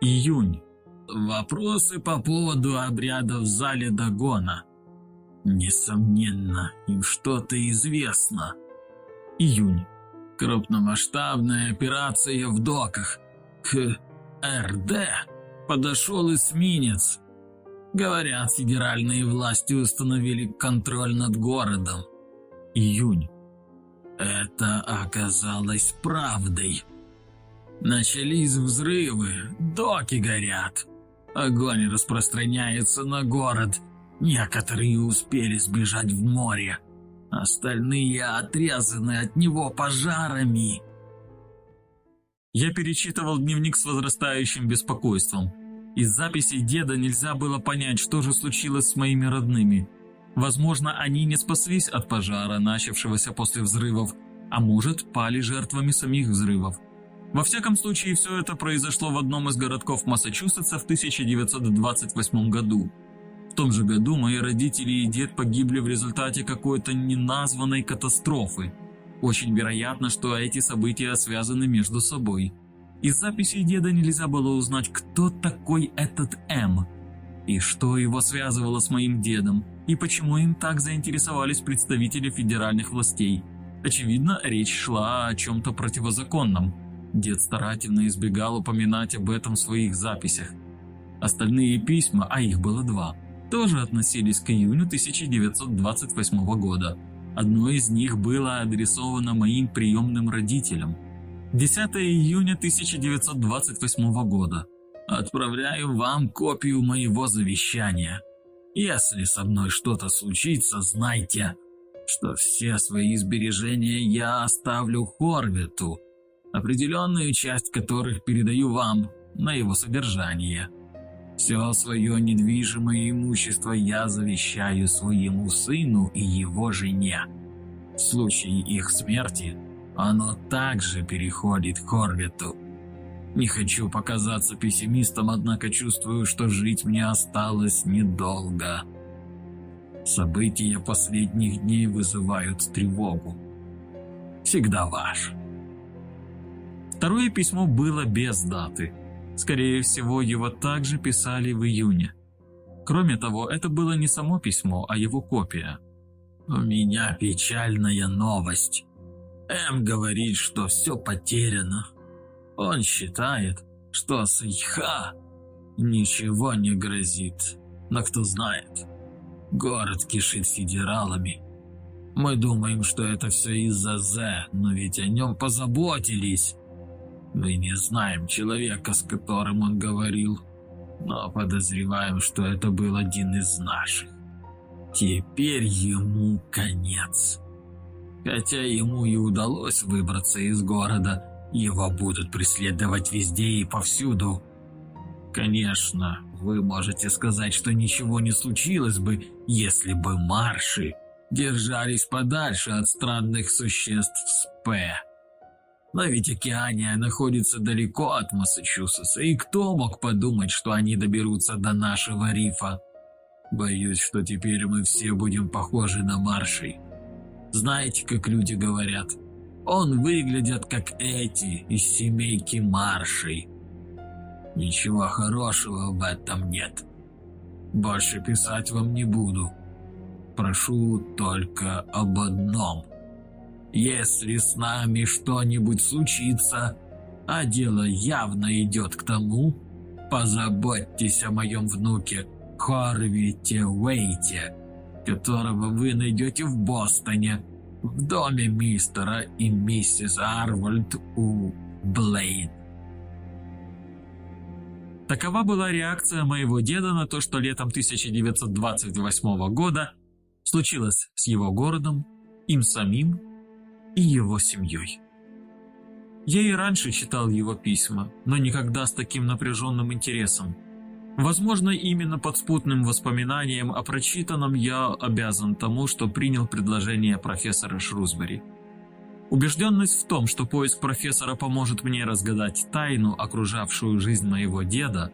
Июнь.
Вопросы по поводу обряда в зале Дагона. Несомненно, им что-то известно.
Июнь.
Крупномасштабная операция в доках. К РД подошел эсминец. Говорят, федеральные власти установили контроль над городом.
Июнь.
Это оказалось правдой. Начались взрывы, доки горят. Огонь распространяется на город. Некоторые успели сбежать в море. Остальные отрезаны от него пожарами.
Я перечитывал дневник с возрастающим беспокойством. Из записей деда нельзя было понять, что же случилось с моими родными – Возможно, они не спаслись от пожара, начавшегося после взрывов, а может, пали жертвами самих взрывов. Во всяком случае, все это произошло в одном из городков Массачусетса в 1928 году. В том же году мои родители и дед погибли в результате какой-то неназванной катастрофы. Очень вероятно, что эти события связаны между собой. Из записей деда нельзя было узнать, кто такой этот М, и что его связывало с моим дедом, и почему им так заинтересовались представители федеральных властей. Очевидно, речь шла о чем-то противозаконном. Дед старательно избегал упоминать об этом в своих записях. Остальные письма, а их было два, тоже относились к июню 1928 года. Одно из них было адресовано моим приемным родителям. 10 июня 1928 года.
Отправляю вам копию моего завещания. Если со мной что-то случится, знайте, что все свои сбережения я оставлю Хорвету, определенную часть которых передаю вам на его содержание. Все свое недвижимое имущество я завещаю своему сыну и его жене. В случае их смерти оно также переходит к Хорвету. Не хочу показаться пессимистом, однако чувствую, что жить мне осталось недолго. События последних дней вызывают тревогу. Всегда ваш.
Второе письмо было без даты. Скорее всего, его также писали в июне. Кроме того, это было не само письмо, а его копия.
«У меня печальная новость. М говорит, что все потеряно. Он считает, что с Иха ничего не грозит. Но кто знает, город кишит федералами. Мы думаем, что это все из-за З, но ведь о нем позаботились. Мы не знаем человека, с которым он говорил, но подозреваем, что это был один из наших. Теперь ему конец. Хотя ему и удалось выбраться из города, его будут преследовать везде и повсюду. Конечно, вы можете сказать, что ничего не случилось бы, если бы марши держались подальше от странных существ с П. Но ведь Океания находится далеко от Массачусетса, и кто мог подумать, что они доберутся до нашего рифа? Боюсь, что теперь мы все будем похожи на маршей. Знаете, как люди говорят? Он выглядит как эти из семейки маршей. Ничего хорошего в этом нет. Больше писать вам не буду. Прошу только об одном – если с нами что-нибудь случится, а дело явно идет к тому, позаботьтесь о моем внуке Хорвите Уэйте, которого вы найдете в Бостоне, в доме мистера и миссис Арвальд у Блейн.
Такова была реакция моего деда на то, что летом 1928 года случилось с его городом, им самим и его семьей. Я и раньше читал его письма, но никогда с таким напряженным интересом. Возможно, именно под спутным воспоминанием о прочитанном я обязан тому, что принял предложение профессора Шрусбери. Убежденность в том, что поиск профессора поможет мне разгадать тайну, окружавшую жизнь моего деда,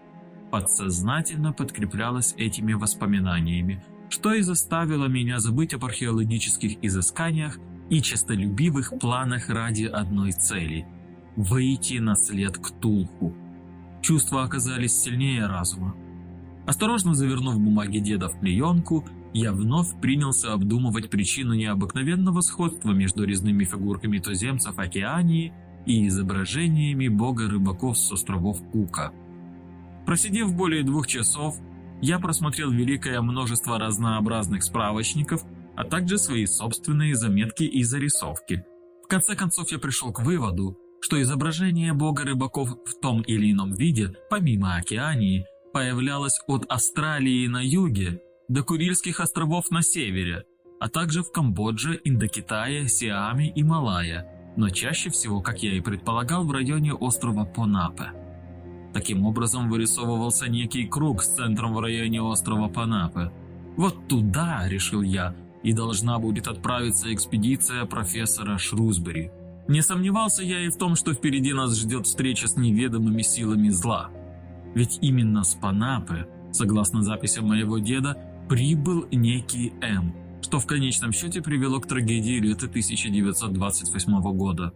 подсознательно подкреплялась этими воспоминаниями, что и заставило меня забыть об археологических изысканиях и честолюбивых планах ради одной цели – выйти на след к Тулху. Чувства оказались сильнее разума. Осторожно завернув бумаги деда в клеенку, я вновь принялся обдумывать причину необыкновенного сходства между резными фигурками туземцев Океании и изображениями бога рыбаков с островов Кука. Просидев более двух часов, я просмотрел великое множество разнообразных справочников – а также свои собственные заметки и зарисовки. В конце концов я пришел к выводу, что изображение бога рыбаков в том или ином виде, помимо Океании, появлялось от Австралии на юге до Курильских островов на севере, а также в Камбодже, Индокитае, Сиаме и Малайя, но чаще всего, как я и предполагал, в районе острова Понапе. Таким образом вырисовывался некий круг с центром в районе острова Понапе. Вот туда, решил я, и должна будет отправиться экспедиция профессора Шрусбери. Не сомневался я и в том, что впереди нас ждет встреча с неведомыми силами зла. Ведь именно с Панапы, согласно записям моего деда, прибыл некий М, что в конечном счете привело к трагедии лета 1928 года.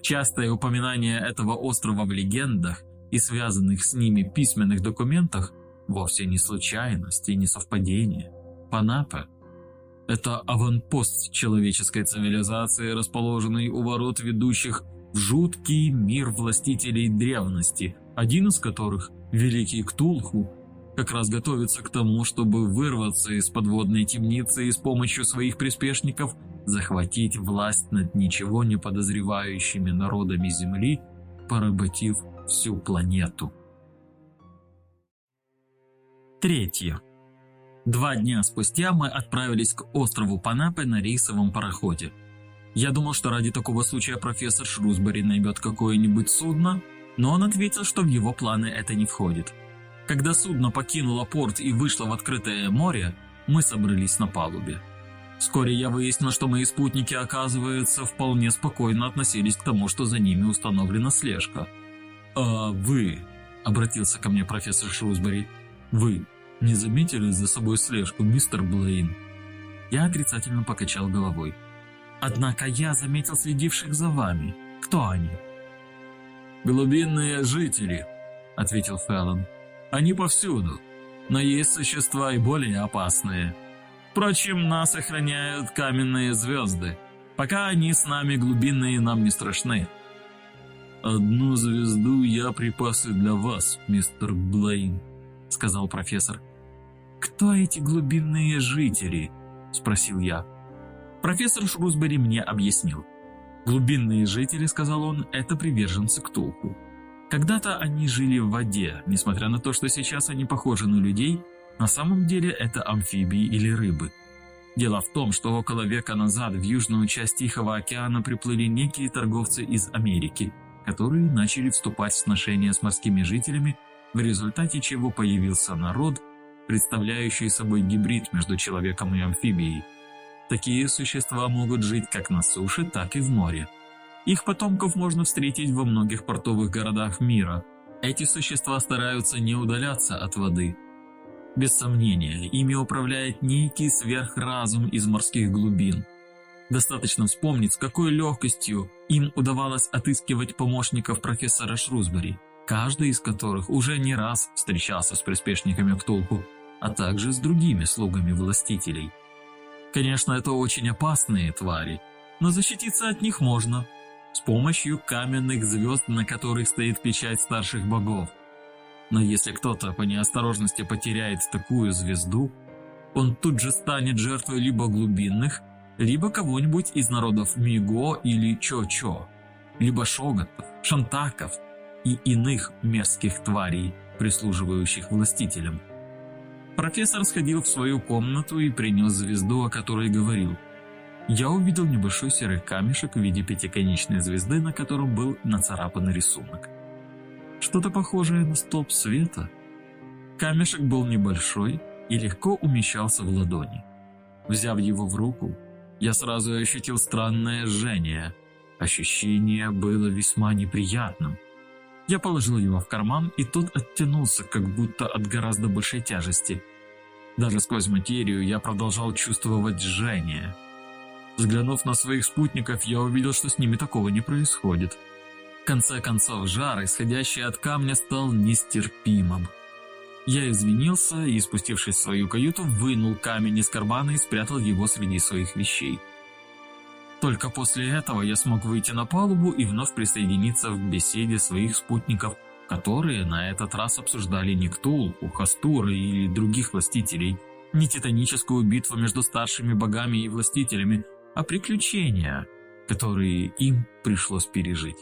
Частое упоминание этого острова в легендах и связанных с ними письменных документах вовсе не случайность и не совпадение. Панапа это аванпост человеческой цивилизации, расположенный у ворот ведущих в жуткий мир властителей древности, один из которых, великий Ктулху, как раз готовится к тому, чтобы вырваться из подводной темницы и с помощью своих приспешников захватить власть над ничего не подозревающими народами Земли, поработив всю планету.
Третье. Два дня спустя мы отправились к острову Панапе на рейсовом пароходе. Я думал, что ради такого случая профессор Шрусбери найдет какое-нибудь судно, но он ответил, что в его планы это не входит. Когда судно покинуло порт и вышло в открытое море, мы собрались на палубе. Вскоре я выяснил, что мои спутники, оказывается, вполне спокойно относились к тому, что за ними установлена слежка. «А вы», — обратился ко мне профессор Шрусбери, — «вы не заметили за собой слежку, мистер Блейн?» Я отрицательно покачал головой. «Однако я заметил следивших за вами. Кто они?»
«Глубинные жители», — ответил Феллон. «Они повсюду, но есть существа и более опасные. Впрочем, нас охраняют каменные звезды. Пока они с нами глубинные, нам не страшны». «Одну звезду я припасы для вас, мистер Блейн», — сказал профессор.
«Кто эти глубинные жители?» — спросил я. Профессор Шрусбери мне объяснил. Глубинные жители, сказал он, это приверженцы Ктулху. Когда-то они жили в воде, несмотря на то, что сейчас они похожи на людей, на самом деле это амфибии или рыбы. Дело в том, что около века назад в южную часть Тихого океана приплыли некие торговцы из Америки, которые начали вступать в сношения с морскими жителями, в результате чего появился народ, представляющий собой гибрид между человеком и амфибией – Такие существа могут жить как на суше, так и в море. Их потомков можно встретить во многих портовых городах мира. Эти существа стараются не удаляться от воды. Без сомнения, ими управляет некий сверхразум из морских глубин. Достаточно вспомнить, с какой легкостью им удавалось отыскивать помощников профессора Шрусбери, каждый из которых уже не раз встречался с приспешниками Ктулху, а также с другими слугами властителей – Конечно, это очень опасные твари, но защититься от них можно с помощью каменных звезд, на которых стоит печать старших богов. Но если кто-то по неосторожности потеряет такую звезду, он тут же станет жертвой либо глубинных, либо кого-нибудь из народов Миго или Чо-Чо, либо шоготов, шантаков и иных мерзких тварей, прислуживающих властителям. Профессор сходил в свою комнату и принес звезду, о которой говорил. Я увидел небольшой серый камешек в виде пятиконечной звезды, на котором был нацарапан рисунок. Что-то похожее на столб света. Камешек был небольшой и легко умещался в ладони. Взяв его в руку, я сразу ощутил странное жжение. Ощущение было весьма неприятным. Я положил его в карман, и тот оттянулся, как будто от гораздо большей тяжести. Даже сквозь материю я продолжал чувствовать жжение. Взглянув на своих спутников, я увидел, что с ними такого не происходит. В конце концов, жар, исходящий от камня, стал нестерпимым. Я извинился и, спустившись в свою каюту, вынул камень из кармана и спрятал его среди своих вещей. Только после этого я смог выйти на палубу и вновь присоединиться в беседе своих спутников, которые на этот раз обсуждали не Ктулху, Хастура или других властителей, не титаническую битву между старшими богами и властителями, а приключения, которые им пришлось пережить.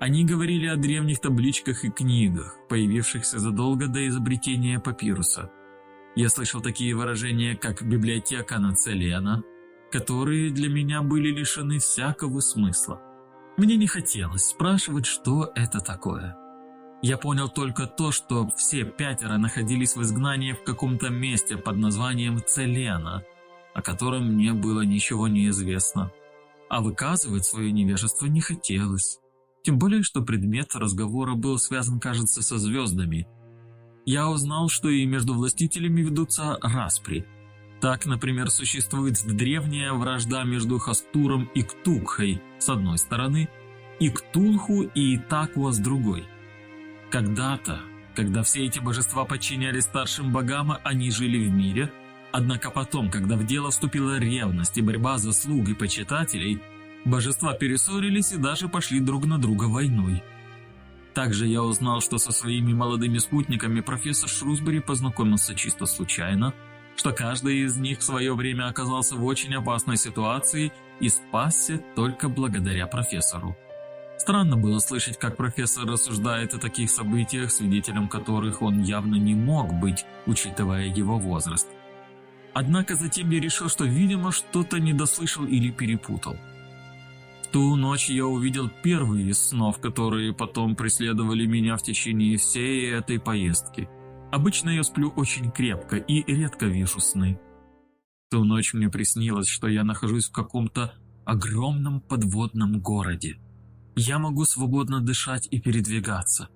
Они говорили о древних табличках и книгах, появившихся задолго до изобретения папируса. Я слышал такие выражения, как «библиотека Нацелена», которые для меня были лишены всякого смысла. Мне не хотелось спрашивать, что это такое. Я понял только то, что все пятеро находились в изгнании в каком-то месте под названием Целена, о котором мне было ничего не известно. А выказывать свое невежество не хотелось. Тем более, что предмет разговора был связан, кажется, со звездами. Я узнал, что и между властителями ведутся распри – так, например, существует древняя вражда между Хастуром и Ктулхой с одной стороны, и Ктулху и Итакуа с другой. Когда-то, когда все эти божества подчинялись старшим богам, они жили в мире, однако потом, когда в дело вступила ревность и борьба за слуг и почитателей, божества перессорились и даже пошли друг на друга войной. Также я узнал, что со своими молодыми спутниками профессор Шрусбери познакомился чисто случайно – что каждый из них в свое время оказался в очень опасной ситуации и спасся только благодаря профессору. Странно было слышать, как профессор рассуждает о таких событиях, свидетелем которых он явно не мог быть, учитывая его возраст. Однако затем я решил, что, видимо, что-то недослышал или перепутал. В ту ночь я увидел первый из снов, которые потом преследовали меня в течение всей этой поездки. Обычно я сплю очень крепко и редко вижу сны. Ту ночь мне приснилось, что я нахожусь в каком-то огромном подводном городе. Я могу свободно дышать и передвигаться.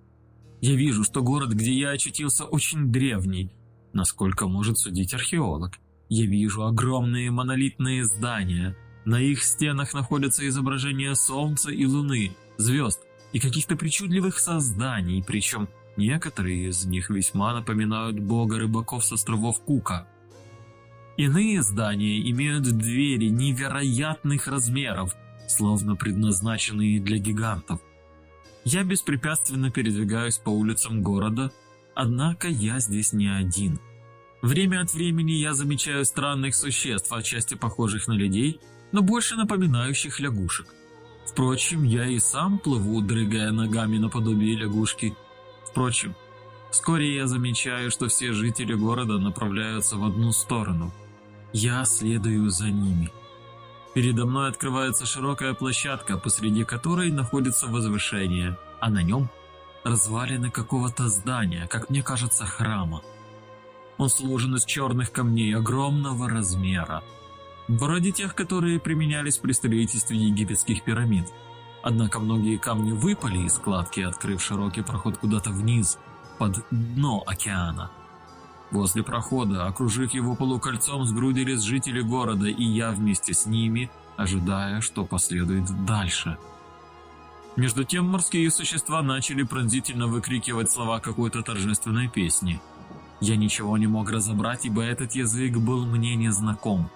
Я вижу, что город, где я очутился, очень древний, насколько может судить археолог. Я вижу огромные монолитные здания. На их стенах находятся изображения Солнца и Луны, звезд и каких-то причудливых созданий, причем некоторые из них весьма напоминают бога рыбаков с островов Кука. Иные здания имеют двери невероятных размеров, словно предназначенные для гигантов. Я беспрепятственно передвигаюсь по улицам города, однако я здесь не один – Время от времени я замечаю странных существ, отчасти похожих на людей, но больше напоминающих лягушек. Впрочем, я и сам плыву, дрыгая ногами наподобие лягушки. Впрочем, вскоре я замечаю, что все жители города направляются в одну сторону. Я следую за ними. Передо мной открывается широкая площадка, посреди которой находится возвышение, а на нем развалины какого-то здания, как мне кажется, храма. Он сложен из черных камней огромного размера, вроде тех, которые применялись при строительстве египетских пирамид. Однако многие камни выпали из складки, открыв широкий проход куда-то вниз, под дно океана. Возле прохода, окружив его полукольцом, сгрудились жители города, и я вместе с ними, ожидая, что последует дальше. Между тем морские существа начали пронзительно выкрикивать слова какой-то торжественной песни – я ничего не мог разобрать, ибо этот язык был мне незнаком.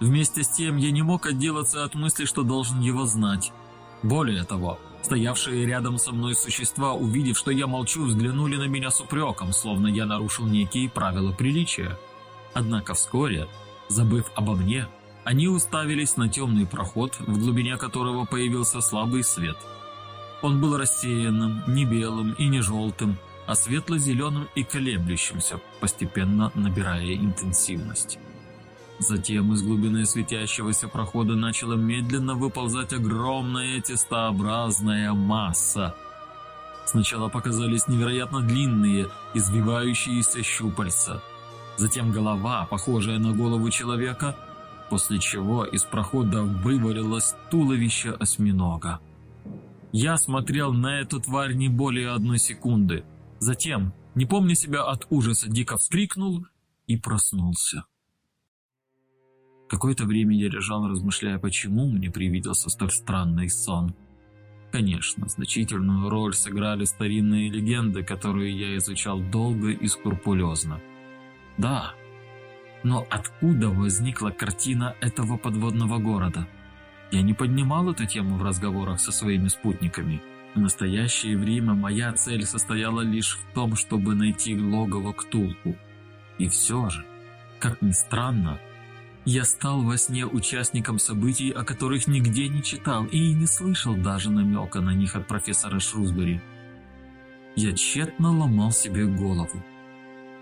Вместе с тем я не мог отделаться от мысли, что должен его знать. Более того, стоявшие рядом со мной существа, увидев, что я молчу, взглянули на меня с упреком, словно я нарушил некие правила приличия. Однако вскоре, забыв обо мне, они уставились на темный проход, в глубине которого появился слабый свет. Он был рассеянным, не белым и не желтым, а светло-зеленым и колеблющимся, постепенно набирая интенсивность. Затем из глубины светящегося прохода начала медленно выползать огромная тестообразная масса. Сначала показались невероятно длинные, извивающиеся щупальца. Затем голова, похожая на голову человека, после чего из прохода вывалилось туловище осьминога. Я смотрел на эту тварь не более одной секунды – Затем, не помня себя от ужаса, дико вскрикнул и проснулся. Какое-то время я лежал, размышляя, почему мне привиделся столь странный сон. Конечно, значительную роль сыграли старинные легенды, которые я изучал долго и скрупулезно. Да, но откуда возникла картина этого подводного города? Я не поднимал эту тему в разговорах со своими спутниками – в настоящее время моя цель состояла лишь в том, чтобы найти логово Ктулку. И все же, как ни странно, я стал во сне участником событий, о которых нигде не читал и не слышал даже намека на них от профессора Шрусбери. Я тщетно ломал себе голову.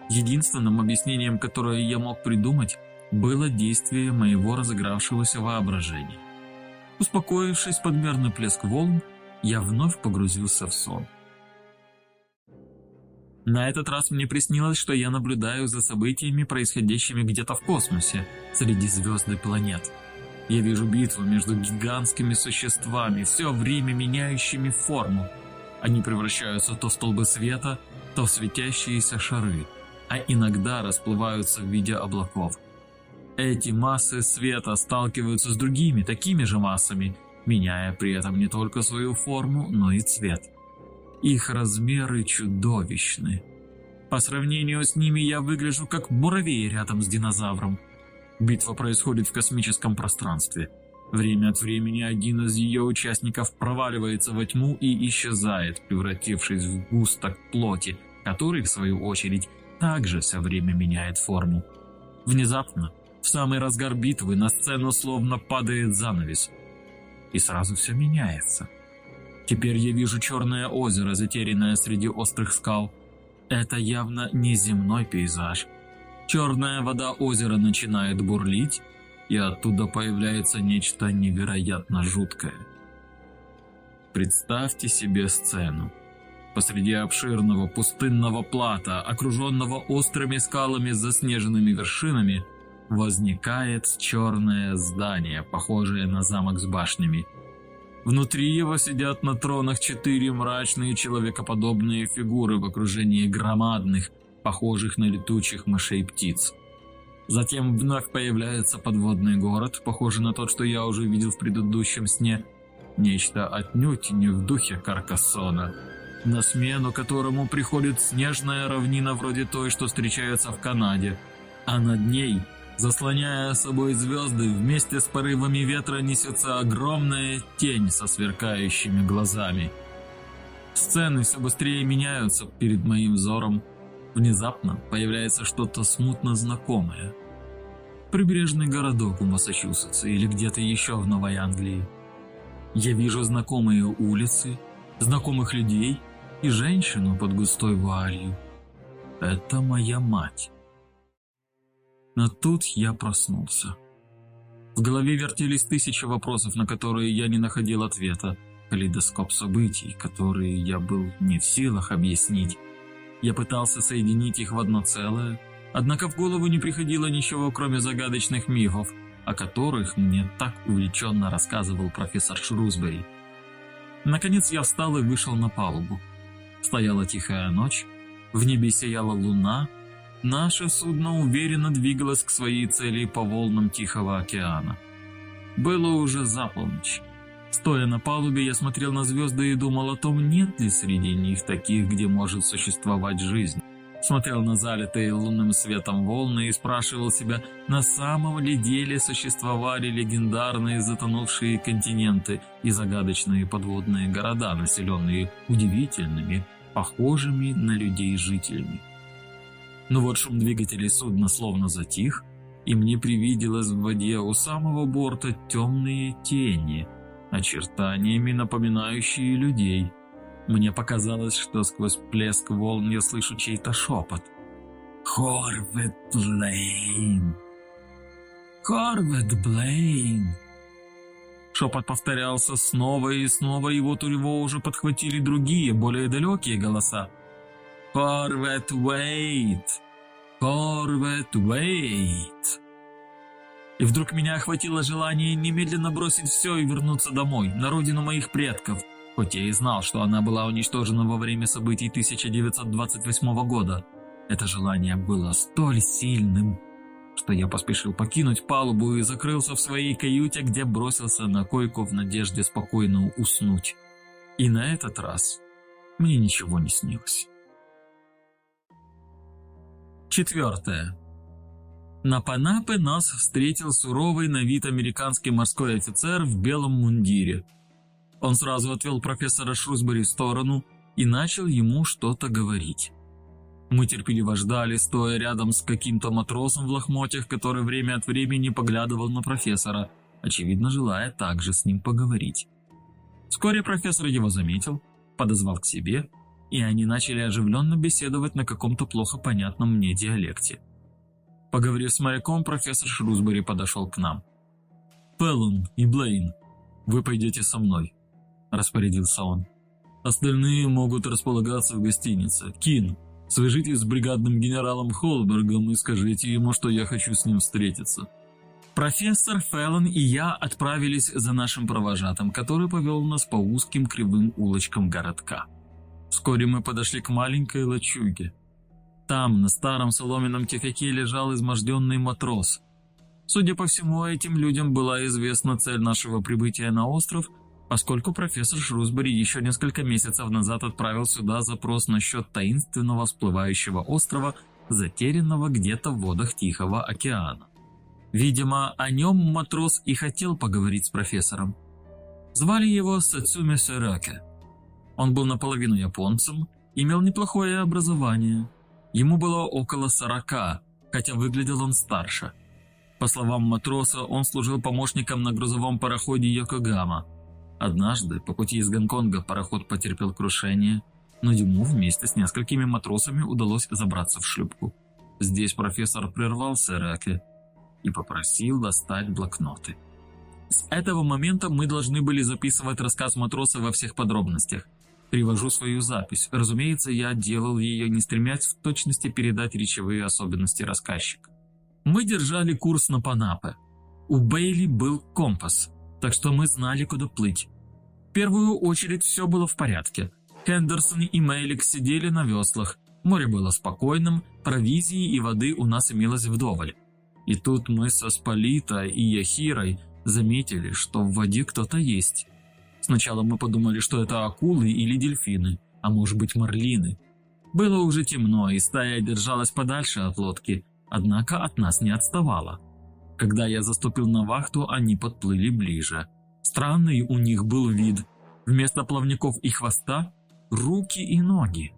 Единственным объяснением, которое я мог придумать, было действие моего разыгравшегося воображения. Успокоившись под мерный плеск волн, я вновь погрузился в сон. На этот раз мне приснилось, что я наблюдаю за событиями, происходящими где-то в космосе, среди звезд и планет. Я вижу битву между гигантскими существами, все время меняющими форму. Они превращаются то в столбы света, то в светящиеся шары, а иногда расплываются в виде облаков. Эти массы света сталкиваются с другими такими же массами меняя при этом не только свою форму, но и цвет. Их размеры чудовищны. По сравнению с ними я выгляжу как муравей рядом с динозавром. Битва происходит в космическом пространстве. Время от времени один из ее участников проваливается во тьму и исчезает, превратившись в густок плоти, который, в свою очередь, также все время меняет форму. Внезапно, в самый разгар битвы, на сцену словно падает занавес – и сразу все меняется. Теперь я вижу черное озеро, затерянное среди острых скал. Это явно не земной пейзаж. Черная вода озера начинает бурлить, и оттуда появляется нечто невероятно жуткое. Представьте себе сцену. Посреди обширного пустынного плата, окруженного острыми скалами с заснеженными вершинами, возникает черное здание, похожее на замок с башнями. Внутри его сидят на тронах четыре мрачные человекоподобные фигуры в окружении громадных, похожих на летучих мышей птиц. Затем вновь появляется подводный город, похожий на тот, что я уже видел в предыдущем сне. Нечто отнюдь не в духе Каркассона, на смену которому приходит снежная равнина вроде той, что встречается в Канаде, а над ней, заслоняя собой звезды, вместе с порывами ветра несется огромная тень со сверкающими глазами. Сцены все быстрее меняются перед моим взором, Внезапно появляется что-то смутно знакомое. Прибрежный городок в Массачусетсе или где-то еще в Новой Англии. Я вижу знакомые улицы, знакомых людей и женщину под густой вуалью. Это моя мать. Но тут я проснулся. В голове вертелись тысячи вопросов, на которые я не находил ответа. Калейдоскоп событий, которые я был не в силах объяснить. Я пытался соединить их в одно целое, однако в голову не приходило ничего, кроме загадочных мифов, о которых мне так увлеченно рассказывал профессор Шрусбери. Наконец я встал и вышел на палубу. Стояла тихая ночь, в небе сияла луна, наше судно уверенно двигалось к своей цели по волнам Тихого океана. Было уже за полночь. Стоя на палубе, я смотрел на звезды и думал о том, нет ли среди них таких, где может существовать жизнь. Смотрел на залитые лунным светом волны и спрашивал себя, на самом ли деле существовали легендарные затонувшие континенты и загадочные подводные города, населенные удивительными, похожими на людей жителями. Но вот шум двигателей судна словно затих, и мне привиделось в воде у самого борта темные тени – очертаниями напоминающие людей. Мне показалось, что сквозь плеск волн я слышу чей-то шепот. «Хорвет Блейн! Хорвет Блейн!» Шепот повторялся снова и снова, и вот у него уже подхватили другие, более далекие голоса. «Хорвет Уэйт! Хорвет Уэйт!» И вдруг меня охватило желание немедленно бросить все и вернуться домой, на родину моих предков, хоть я и знал, что она была уничтожена во время событий 1928 года. Это желание было столь сильным, что я поспешил покинуть палубу и закрылся в своей каюте, где бросился на койку в надежде спокойно уснуть. И на этот раз мне ничего не снилось. Четвертое. На Панапе нас встретил суровый на вид американский морской офицер в белом мундире. Он сразу отвел профессора Шрусбери в сторону и начал ему что-то говорить. Мы терпеливо ждали, стоя рядом с каким-то матросом в лохмотьях, который время от времени поглядывал на профессора, очевидно желая также с ним поговорить. Вскоре профессор его заметил, подозвал к себе, и они начали оживленно беседовать на каком-то плохо понятном мне диалекте. Поговорив с моряком, профессор Шрусбери подошел к нам. «Пеллон и Блейн, вы пойдете со мной», – распорядился он. «Остальные могут располагаться в гостинице. Кин, свяжитесь с бригадным генералом Холбергом и скажите ему, что я хочу с ним встретиться». Профессор Феллон и я отправились за нашим провожатым, который повел нас по узким кривым улочкам городка. Вскоре мы подошли к маленькой лачуге. Там, на старом соломенном тюфяке, лежал изможденный матрос. Судя по всему, этим людям была известна цель нашего прибытия на остров, поскольку профессор Шрусбери еще несколько месяцев назад отправил сюда запрос насчет таинственного всплывающего острова, затерянного где-то в водах Тихого океана. Видимо, о нем матрос и хотел поговорить с профессором. Звали его Сацуми Сираке. Он был наполовину японцем, имел неплохое образование – Ему было около сорока, хотя выглядел он старше. По словам матроса, он служил помощником на грузовом пароходе Йокогама. Однажды, по пути из Гонконга, пароход потерпел крушение, но ему вместе с несколькими матросами удалось забраться в шлюпку. Здесь профессор прервал Сераке и попросил достать блокноты. С этого момента мы должны были записывать рассказ матроса во всех подробностях. Привожу свою запись. Разумеется, я делал ее, не стремясь в точности передать речевые особенности рассказчика. Мы держали курс на Панапе. У Бейли был компас, так что мы знали, куда плыть. В первую очередь все было в порядке. Хендерсон и Мейлик сидели на веслах. Море было спокойным, провизии и воды у нас имелось вдоволь. И тут мы со Сполита и Яхирой заметили, что в воде кто-то есть. Сначала мы подумали, что это акулы или дельфины, а может быть марлины. Было уже темно, и стая держалась подальше от лодки, однако от нас не отставала. Когда я заступил на вахту, они подплыли ближе. Странный у них был вид. Вместо плавников и хвоста – руки и ноги.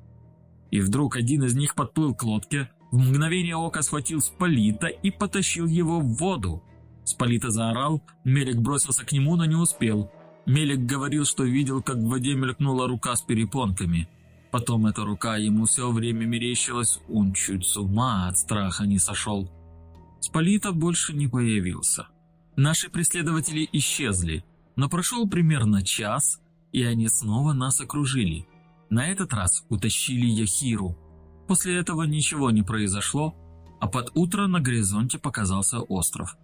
И вдруг один из них подплыл к лодке, в мгновение ока схватил Сполита и потащил его в воду. Сполита заорал, Мелик бросился к нему, но не успел. Мелик говорил, что видел, как в воде мелькнула рука с перепонками. Потом эта рука ему все время мерещилась, он чуть с ума от страха не сошел. Сполита больше не появился. Наши преследователи исчезли, но прошел примерно час, и они снова нас окружили. На этот раз утащили Яхиру. После этого ничего не произошло, а под утро на горизонте показался остров.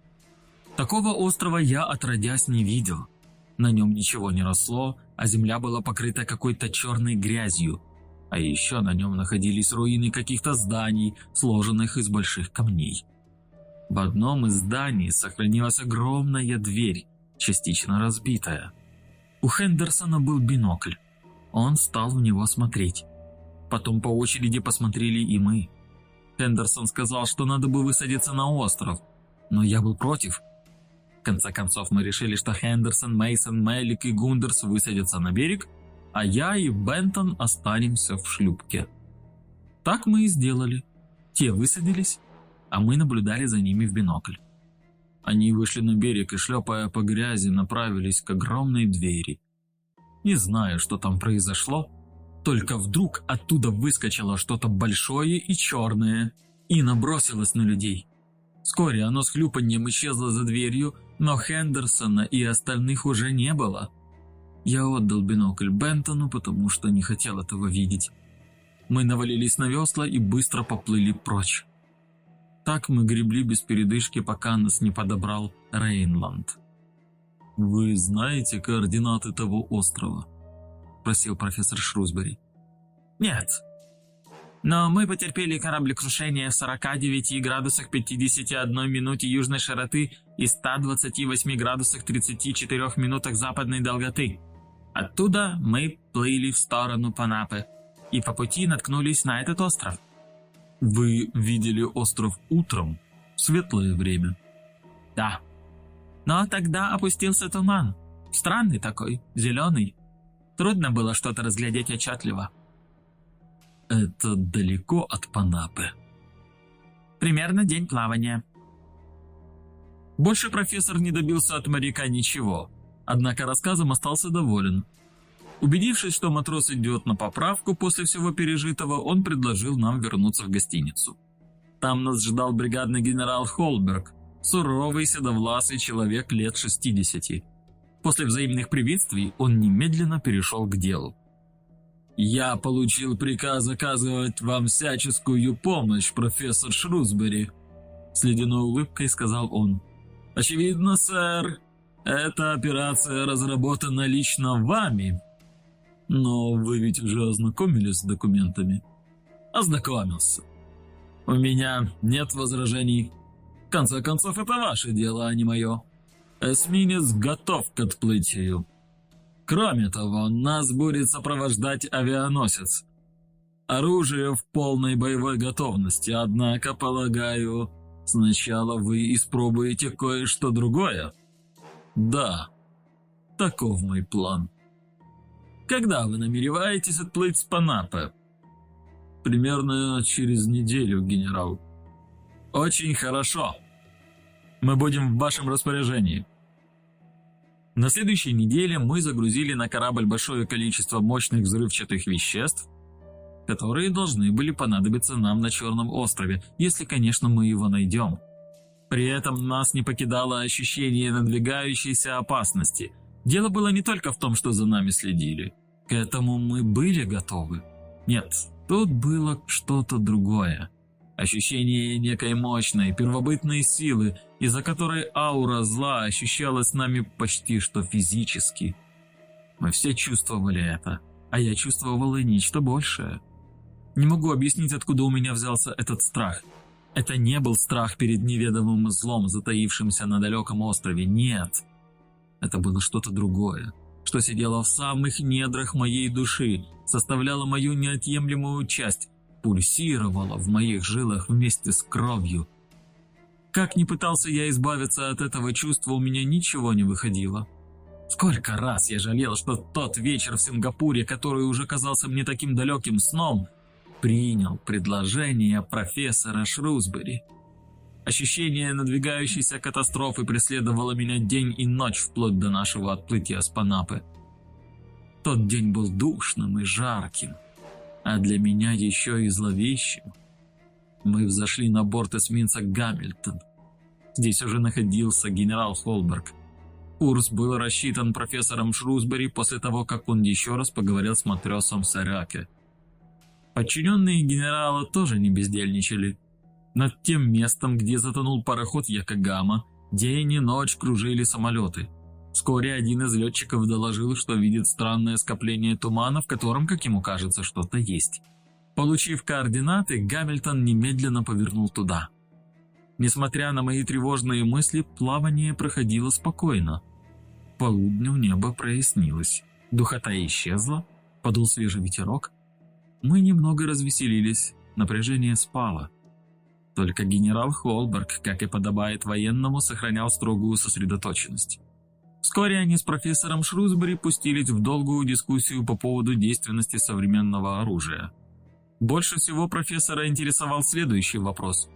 Такого острова я отродясь не видел. На нем ничего не росло, а земля была покрыта какой-то черной грязью. А еще на нем находились руины каких-то зданий, сложенных из больших камней. В одном из зданий сохранилась огромная дверь, частично разбитая. У Хендерсона был бинокль. Он стал в него смотреть. Потом по очереди посмотрели и мы. Хендерсон сказал, что надо бы высадиться на остров, но я был против – в конце концов, мы решили, что Хендерсон, Мейсон, Мелик и Гундерс высадятся на берег, а я и Бентон останемся в шлюпке. Так мы и сделали. Те высадились, а мы наблюдали за ними в бинокль. Они вышли на берег и, шлепая по грязи, направились к огромной двери. Не знаю, что там произошло, только вдруг оттуда выскочило что-то большое и черное и набросилось на людей. Вскоре оно с хлюпаньем исчезло за дверью, но Хендерсона и остальных уже не было. Я отдал бинокль Бентону, потому что не хотел этого видеть. Мы навалились на весла и быстро поплыли прочь. Так мы гребли без передышки, пока нас не подобрал Рейнланд. «Вы знаете координаты того острова?» – просил профессор Шрусбери.
«Нет», но мы потерпели кораблекрушение в 49 градусах 51 минуте южной широты и 128 градусах 34 минутах западной долготы. Оттуда мы плыли в сторону Панапы и по пути наткнулись на этот остров.
Вы видели остров утром, в светлое время?
Да. Но тогда опустился туман. Странный такой, зеленый. Трудно было что-то разглядеть отчетливо.
Это далеко от Панапы.
Примерно день плавания.
Больше профессор не добился от моряка ничего, однако рассказом остался доволен. Убедившись, что матрос идет на поправку после всего пережитого, он предложил нам вернуться в гостиницу. Там нас ждал бригадный генерал Холберг, суровый седовласый человек лет 60. После взаимных приветствий он немедленно перешел к делу. «Я получил приказ оказывать вам всяческую помощь, профессор Шрусбери», с ледяной улыбкой сказал он. «Очевидно, сэр, эта операция разработана лично вами. Но вы ведь уже ознакомились с документами?» «Ознакомился. У меня нет возражений. В конце концов, это ваше дело, а не мое. Эсминец готов к отплытию. Кроме того, нас будет сопровождать авианосец. Оружие в полной боевой готовности, однако, полагаю, сначала вы испробуете кое-что другое? Да, таков мой план. Когда вы намереваетесь отплыть с Панапы? Примерно через неделю, генерал. Очень хорошо. Мы будем в вашем распоряжении. На следующей неделе мы загрузили на корабль большое количество мощных взрывчатых веществ, которые должны были понадобиться нам на Черном острове, если, конечно, мы его найдем. При этом нас не покидало ощущение надвигающейся опасности. Дело было не только в том, что за нами следили. К этому мы были готовы. Нет, тут было что-то другое. Ощущение некой мощной, первобытной силы, из-за которой аура зла ощущалась нами почти что физически. Мы все чувствовали это, а я чувствовал и нечто большее. Не могу объяснить, откуда у меня взялся этот страх. Это не был страх перед неведомым злом, затаившимся на далеком острове, нет. Это было что-то другое, что сидело в самых недрах моей души, составляло мою неотъемлемую часть, пульсировало в моих жилах вместе с кровью. Как ни пытался я избавиться от этого чувства, у меня ничего не выходило. Сколько раз я жалел, что тот вечер в Сингапуре, который уже казался мне таким далеким сном, принял предложение профессора Шрусбери. Ощущение надвигающейся катастрофы преследовало меня день и ночь вплоть до нашего отплытия с Панапы. Тот день был душным и жарким а для меня еще и зловещим. Мы взошли на борт эсминца «Гамильтон». Здесь уже находился генерал Холберг. Курс был рассчитан профессором Шрусбери после того, как он еще раз поговорил с матросом Сараке. Подчиненные генерала тоже не бездельничали. Над тем местом, где затонул пароход Якогама, день и ночь кружили самолеты – Вскоре один из летчиков доложил, что видит странное скопление тумана, в котором, как ему кажется, что-то есть. Получив координаты, Гамильтон немедленно повернул туда. Несмотря на мои тревожные мысли, плавание проходило спокойно. Полудню небо прояснилось, духота исчезла, подул свежий ветерок. Мы немного развеселились, напряжение спало. Только генерал Холберг, как и подобает военному, сохранял строгую сосредоточенность. Вскоре они с профессором Шрусбери пустились в долгую дискуссию по поводу действенности современного оружия. Больше всего профессора интересовал следующий вопрос.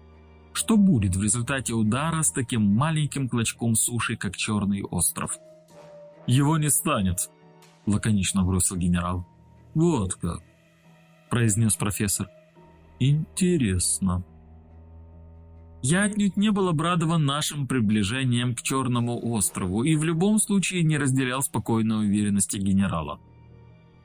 Что будет в результате удара с таким маленьким клочком суши, как Черный остров? «Его не станет», – лаконично бросил генерал. «Вот как», – произнес профессор. «Интересно». Я отнюдь не был обрадован нашим приближением к Черному острову и в любом случае не разделял спокойной уверенности генерала.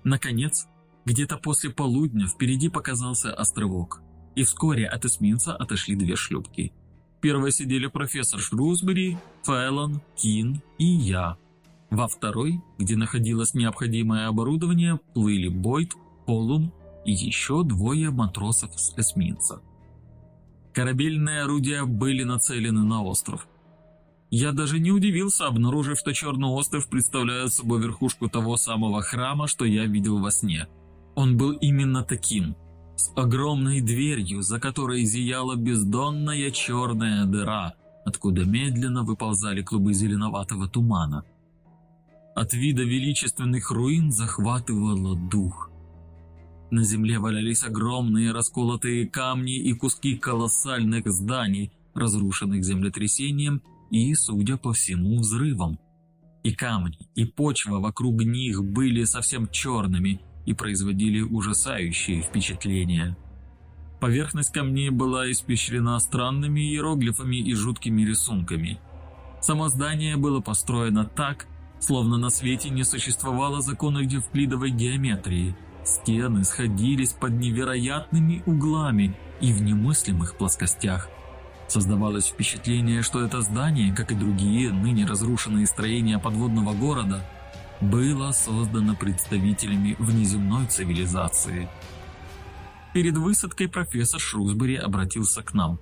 Наконец, где-то после полудня впереди показался островок, и вскоре от эсминца отошли две шлюпки. Первой сидели профессор Шрусбери, Фэллон, Кин и я. Во второй, где находилось необходимое оборудование, плыли Бойд, Полум и еще двое матросов с эсминца. Корабельные орудия были нацелены на остров. Я даже не удивился, обнаружив, что Черный остров представляет собой верхушку того самого храма, что я видел во сне. Он был именно таким, с огромной дверью, за которой зияла бездонная черная дыра, откуда медленно выползали клубы зеленоватого тумана. От вида величественных руин захватывало дух. На земле валялись огромные расколотые камни и куски колоссальных зданий, разрушенных землетрясением и, судя по всему, взрывом. И камни, и почва вокруг них были совсем черными и производили ужасающие впечатления. Поверхность камней была испещрена странными иероглифами и жуткими рисунками. Само здание было построено так, словно на свете не существовало законов евклидовой геометрии – Стены сходились под невероятными углами и в немыслимых плоскостях. Создавалось впечатление, что это здание, как и другие ныне разрушенные строения подводного города, было создано представителями внеземной цивилизации. Перед высадкой профессор Шрусбери обратился к нам.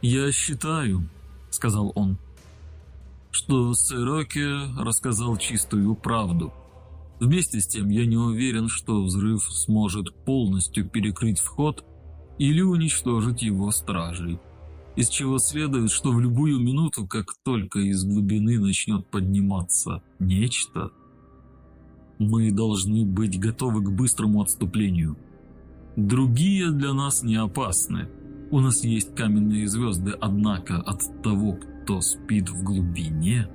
«Я считаю», — сказал он, — «что Сироке рассказал чистую правду». Вместе с тем я не уверен, что взрыв сможет полностью перекрыть вход или уничтожить его стражей. Из чего следует, что в любую минуту, как только из глубины начнет подниматься нечто, мы должны быть готовы к быстрому отступлению. Другие для нас не опасны. У нас есть каменные звезды, однако от того, кто спит в глубине,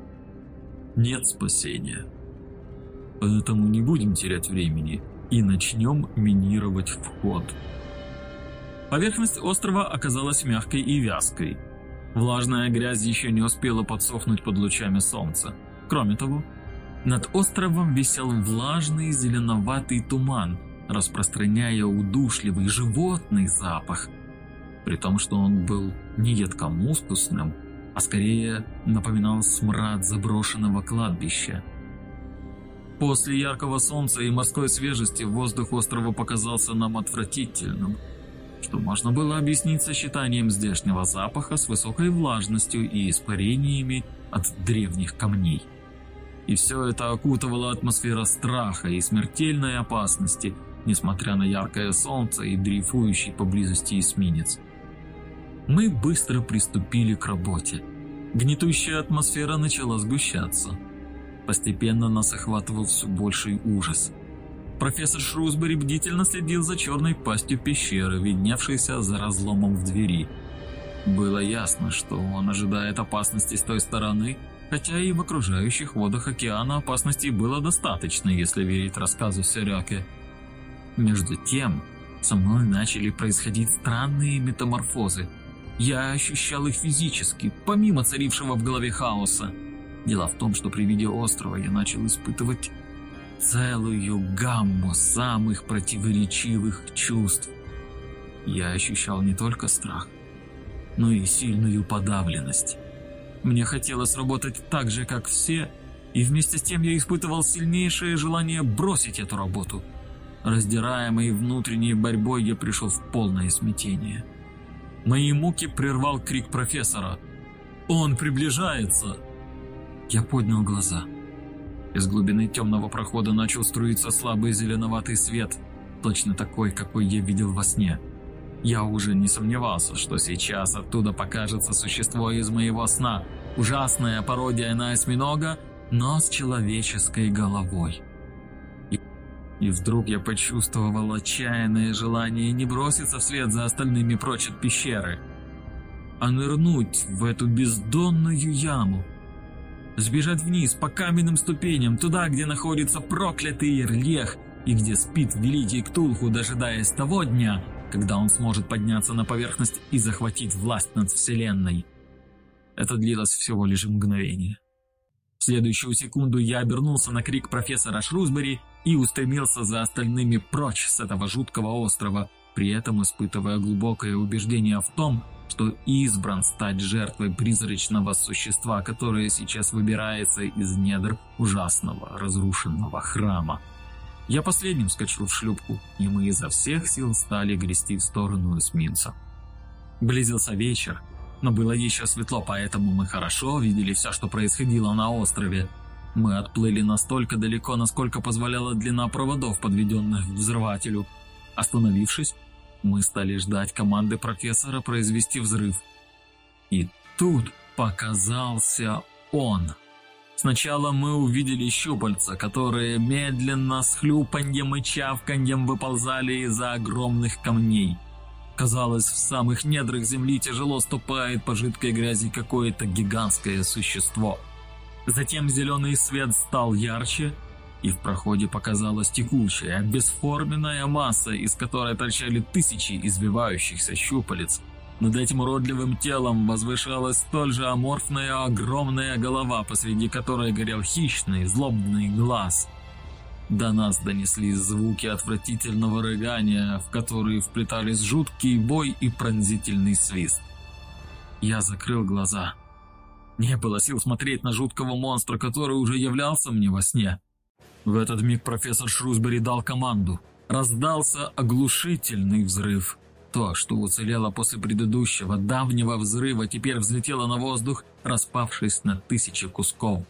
нет спасения. Поэтому не будем терять времени и начнем минировать вход.
Поверхность острова оказалась мягкой и вязкой. Влажная грязь еще не успела подсохнуть под лучами солнца. Кроме того, над островом висел влажный зеленоватый туман, распространяя удушливый животный запах, при том, что он был не едкомускусным, а скорее напоминал смрад заброшенного кладбища. После яркого солнца и морской свежести воздух острова показался нам отвратительным, что можно было объяснить сочетанием здешнего запаха с высокой влажностью и испарениями от древних камней. И все это окутывало атмосфера страха и смертельной опасности, несмотря на яркое солнце и дрейфующий поблизости эсминец. Мы быстро приступили к работе. Гнетущая атмосфера начала сгущаться. Постепенно нас охватывал все больший ужас. Профессор Шрусбери бдительно следил за черной пастью пещеры, видневшейся за разломом в двери. Было ясно, что он ожидает опасности с той стороны, хотя и в окружающих водах океана опасностей было достаточно, если верить рассказу Серяке. Между тем, со мной начали происходить странные метаморфозы. Я ощущал их физически, помимо царившего в голове хаоса. Дело в том, что при виде острова я начал испытывать целую гамму самых противоречивых чувств. Я ощущал не только страх, но и сильную подавленность. Мне хотелось работать так же, как все, и вместе с тем я испытывал сильнейшее желание бросить эту работу. Раздираемый внутренней борьбой, я пришел в полное смятение. Мои муки прервал крик профессора. «Он приближается!» Я поднял глаза. Из глубины темного прохода начал струиться слабый зеленоватый свет, точно такой, какой я видел во сне. Я уже не сомневался, что сейчас оттуда покажется существо из моего сна, ужасная пародия на осьминога, но с человеческой головой. И, и вдруг я почувствовал отчаянное желание не броситься вслед за остальными прочь от пещеры, а нырнуть в эту бездонную яму, сбежать вниз по каменным ступеням, туда, где находится проклятый Ирлех и где спит великий Ктулху, дожидаясь того дня, когда он сможет подняться на поверхность и захватить власть над Вселенной. Это длилось всего лишь мгновение. В следующую секунду я обернулся на крик профессора Шрусбери и устремился за остальными прочь с этого жуткого острова, при этом испытывая глубокое убеждение в том, что избран стать жертвой призрачного существа, которое сейчас выбирается из недр ужасного разрушенного храма. Я последним скачу в шлюпку, и мы изо всех сил стали грести в сторону эсминца. Близился вечер, но было еще светло, поэтому мы хорошо видели все, что происходило на острове. Мы отплыли настолько далеко, насколько позволяла длина проводов, подведенных к взрывателю. Остановившись, мы стали ждать команды профессора произвести взрыв. И тут показался он. Сначала мы увидели щупальца, которые медленно с хлюпаньем и чавканьем выползали из-за огромных камней. Казалось, в самых недрах земли тяжело ступает по жидкой грязи какое-то гигантское существо. Затем зеленый свет стал ярче, и в проходе показалась текучая, бесформенная масса, из которой торчали тысячи извивающихся щупалец – над этим уродливым телом возвышалась столь же аморфная огромная голова, посреди которой горел хищный, злобный глаз. До нас донеслись звуки отвратительного рыгания, в которые вплетались жуткий бой и пронзительный свист. Я закрыл глаза. Не было сил смотреть на жуткого монстра, который уже являлся мне во сне. В этот миг профессор Шрусбери дал команду. Раздался оглушительный взрыв. То, что уцелело после предыдущего давнего взрыва, теперь взлетело на воздух, распавшись на тысячи кусков.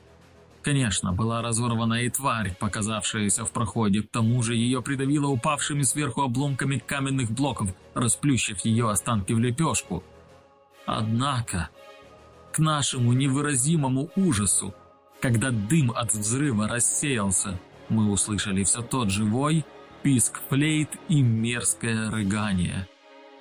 Конечно, была разорвана и тварь, показавшаяся в проходе, к тому же ее придавило упавшими сверху обломками каменных блоков, расплющив ее останки в лепешку. Однако, к нашему невыразимому ужасу, когда дым от взрыва рассеялся, мы услышали все тот же вой, писк флейт и мерзкое рыгание.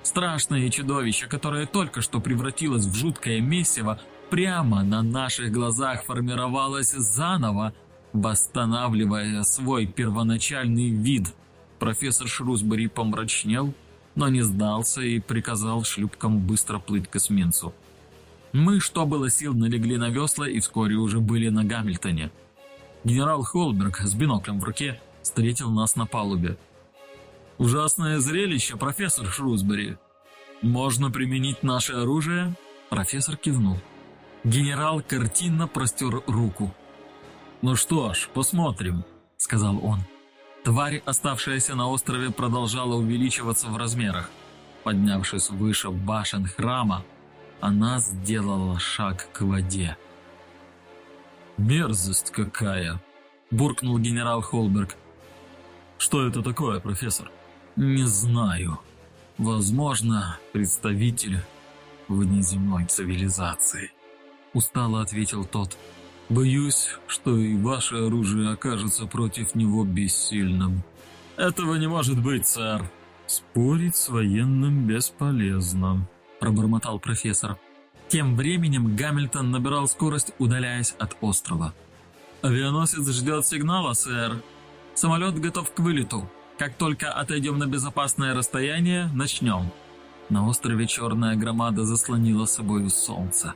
Страшное чудовище, которое только что превратилось в жуткое месиво,
прямо на наших глазах формировалась заново, восстанавливая свой первоначальный вид. Профессор Шрусбери помрачнел, но не сдался и приказал шлюпкам быстро плыть к эсминцу. Мы, что было сил, налегли на весла и вскоре уже были на Гамильтоне. Генерал Холберг с биноклем в руке встретил нас на палубе. «Ужасное зрелище, профессор Шрусбери. Можно применить наше оружие?» Профессор кивнул. Генерал картинно простер руку. «Ну что ж, посмотрим», — сказал он. Тварь, оставшаяся на острове, продолжала увеличиваться в размерах. Поднявшись выше башен храма, она сделала шаг к воде. «Мерзость какая!» – буркнул генерал Холберг. «Что это такое, профессор?» «Не знаю. Возможно, представитель внеземной цивилизации», – устало ответил тот. «Боюсь, что и ваше оружие окажется против него бессильным». «Этого не может быть, сэр». «Спорить с военным бесполезно», – пробормотал профессор. Тем временем Гамильтон набирал скорость, удаляясь от острова. «Авианосец ждет сигнала, сэр. Самолет готов к вылету. Как только отойдем на безопасное расстояние, начнем». На острове черная громада заслонила собою солнце.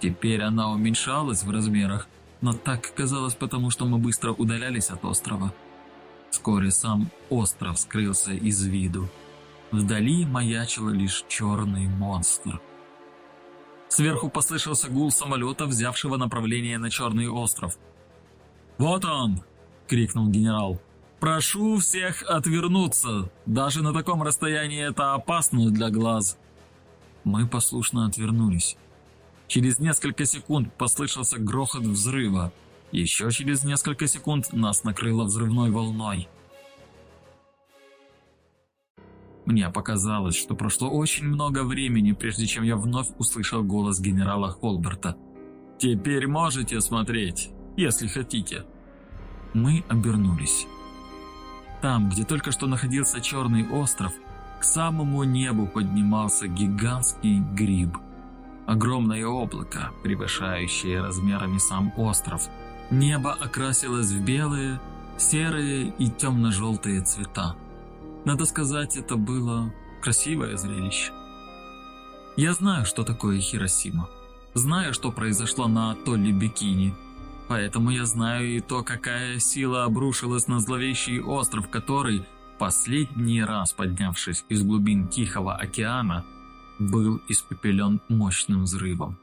Теперь она уменьшалась в размерах, но так казалось потому, что мы быстро удалялись от острова. Вскоре сам остров скрылся из виду. Вдали маячил лишь черный монстр. Сверху послышался гул самолета, взявшего направление на Черный остров. «Вот он!» — крикнул генерал. «Прошу всех отвернуться! Даже на таком расстоянии это опасно для глаз!» Мы послушно отвернулись. Через несколько секунд послышался грохот взрыва. Еще через несколько секунд нас накрыло взрывной волной. Мне показалось, что прошло очень много времени, прежде чем я вновь услышал голос генерала Холберта. «Теперь можете смотреть, если хотите». Мы обернулись. Там, где только что находился Черный остров, к самому небу поднимался гигантский гриб. Огромное облако, превышающее размерами сам остров. Небо окрасилось в белые, серые и темно-желтые цвета. Надо сказать, это было красивое зрелище. Я знаю, что такое Хиросима. Знаю, что произошло на атолле Бикини. Поэтому я знаю и то, какая сила обрушилась на зловещий остров, который, последний раз поднявшись из глубин Тихого океана, был испепелен мощным взрывом.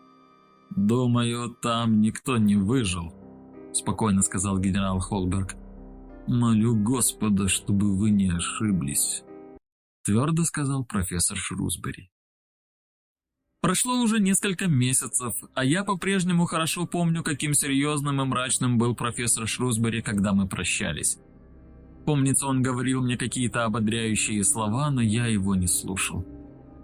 «Думаю, там никто не выжил», – спокойно сказал генерал Холберг. «Молю Господа, чтобы вы не ошиблись», – твердо сказал профессор Шрусбери. Прошло уже несколько месяцев, а я по-прежнему хорошо помню, каким серьезным и мрачным был профессор Шрусбери, когда мы прощались. Помнится, он говорил мне какие-то ободряющие слова, но я его не слушал.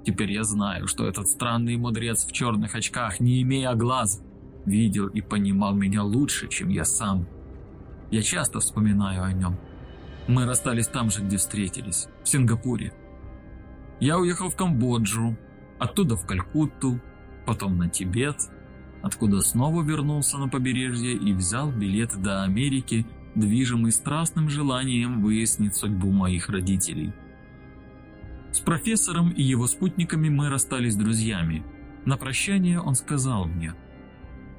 Теперь я знаю, что этот странный мудрец в черных очках, не имея глаз, видел и понимал меня лучше, чем я сам. Я часто вспоминаю о нем. Мы расстались там же, где встретились, в Сингапуре. Я уехал в Камбоджу, оттуда в Калькутту, потом на Тибет, откуда снова вернулся на побережье и взял билет до Америки, движимый страстным желанием выяснить судьбу моих родителей. С профессором и его спутниками мы расстались друзьями. На прощание он сказал мне –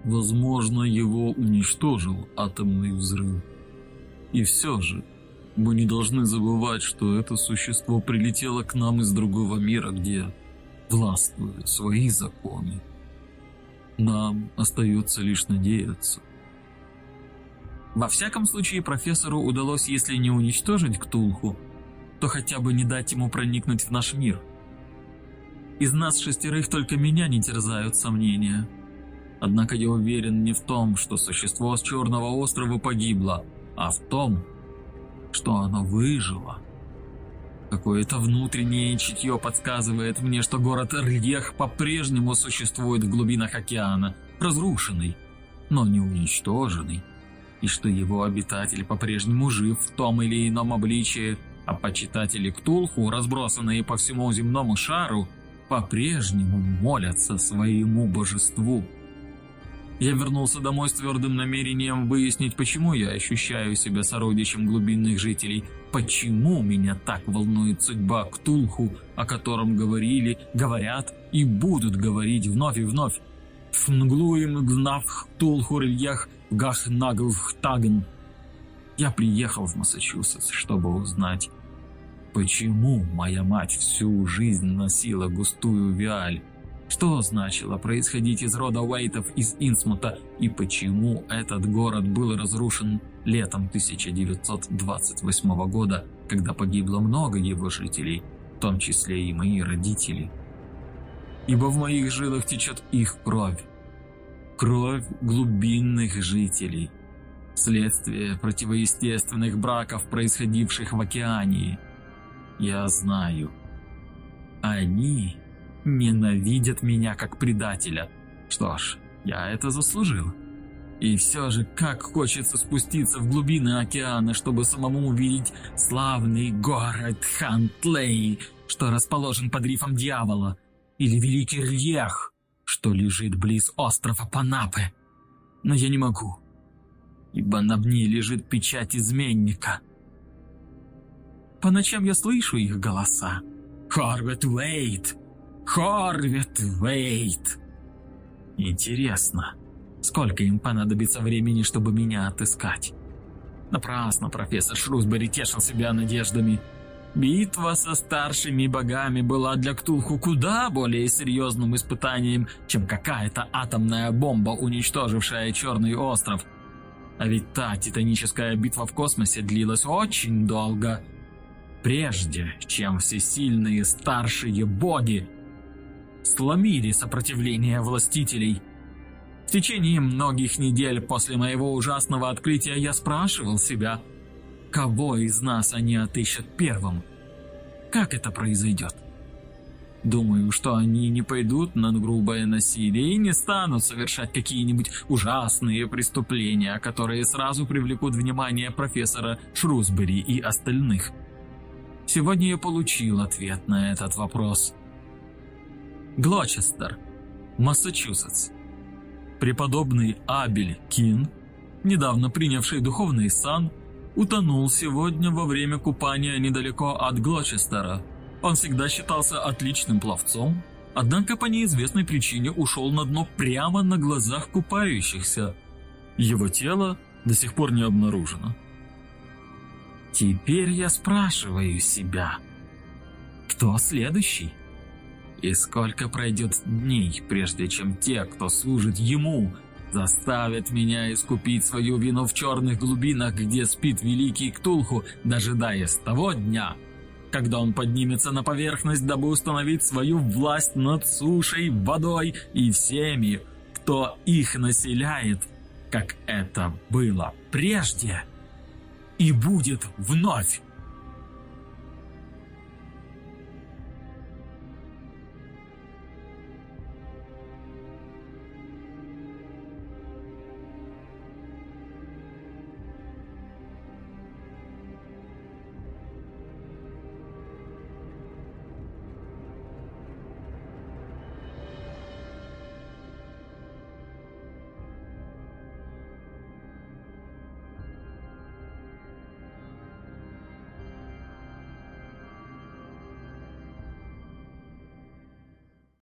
Возможно, его уничтожил атомный взрыв. И все же, мы не должны забывать, что это существо прилетело к нам из другого мира, где властвуют свои законы. Нам остается лишь надеяться. Во всяком случае, профессору удалось, если не уничтожить Ктулху, то хотя бы не дать ему проникнуть в наш мир. Из нас шестерых только меня не терзают сомнения – Однако я уверен не в том, что существо с Черного острова погибло, а в том, что оно выжило. Какое-то внутреннее чутье подсказывает мне, что город Рьех по-прежнему существует в глубинах океана, разрушенный, но не уничтоженный, и что его обитатель по-прежнему жив в том или ином обличии, а почитатели Ктулху, разбросанные по всему земному шару, по-прежнему молятся своему божеству. Я вернулся домой с твердым намерением выяснить, почему я ощущаю себя сородичем глубинных жителей, почему меня так волнует судьба Ктулху, о котором говорили, говорят и будут говорить вновь и вновь. Фнглуем гнав Ктулху рельях гах наглхтаген. Я приехал в Массачусетс, чтобы узнать, почему моя мать всю жизнь носила густую виаль, что значило происходить из рода Уэйтов из Инсмута и почему этот город был разрушен летом 1928 года, когда погибло много его жителей, в том числе и мои родители. Ибо в моих жилах течет их кровь. Кровь глубинных жителей. Следствие противоестественных браков, происходивших в океании. Я знаю. Они ненавидят меня как предателя. Что ж, я это заслужил. И все же, как хочется спуститься в глубины океана, чтобы самому увидеть славный город Хантлей, что расположен под рифом Дьявола, или Великий Рьех, что лежит близ острова Панапы. Но я не могу, ибо на мне лежит печать изменника. По ночам я слышу их голоса. «Хорвет Уэйт! Хорвет Вейт. Интересно, сколько им понадобится времени, чтобы меня отыскать? Напрасно профессор Шрусбери тешил себя надеждами. Битва со старшими богами была для Ктулху куда более серьезным испытанием, чем какая-то атомная бомба, уничтожившая Черный остров. А ведь та титаническая битва в космосе длилась очень долго. Прежде, чем всесильные старшие боги сломили сопротивление властителей. В течение многих недель после моего ужасного открытия я спрашивал себя, кого из нас они отыщут первым? Как это произойдет? Думаю, что они не пойдут на грубое насилие и не станут совершать какие-нибудь ужасные преступления, которые сразу привлекут внимание профессора Шрусбери и остальных. Сегодня я получил ответ на этот вопрос – Глочестер, Массачусетс. Преподобный Абель Кин, недавно принявший духовный сан, утонул сегодня во время купания недалеко от Глочестера. Он всегда считался отличным пловцом, однако по неизвестной причине ушел на дно прямо на глазах купающихся. Его тело до сих пор не обнаружено. Теперь я спрашиваю себя, кто следующий? И сколько пройдет дней, прежде чем те, кто служит ему, заставят меня искупить свою вину в черных глубинах, где спит великий Ктулху, дожидаясь того дня, когда он поднимется на поверхность, дабы установить свою власть над сушей, водой и всеми, кто их населяет, как это было прежде и будет вновь.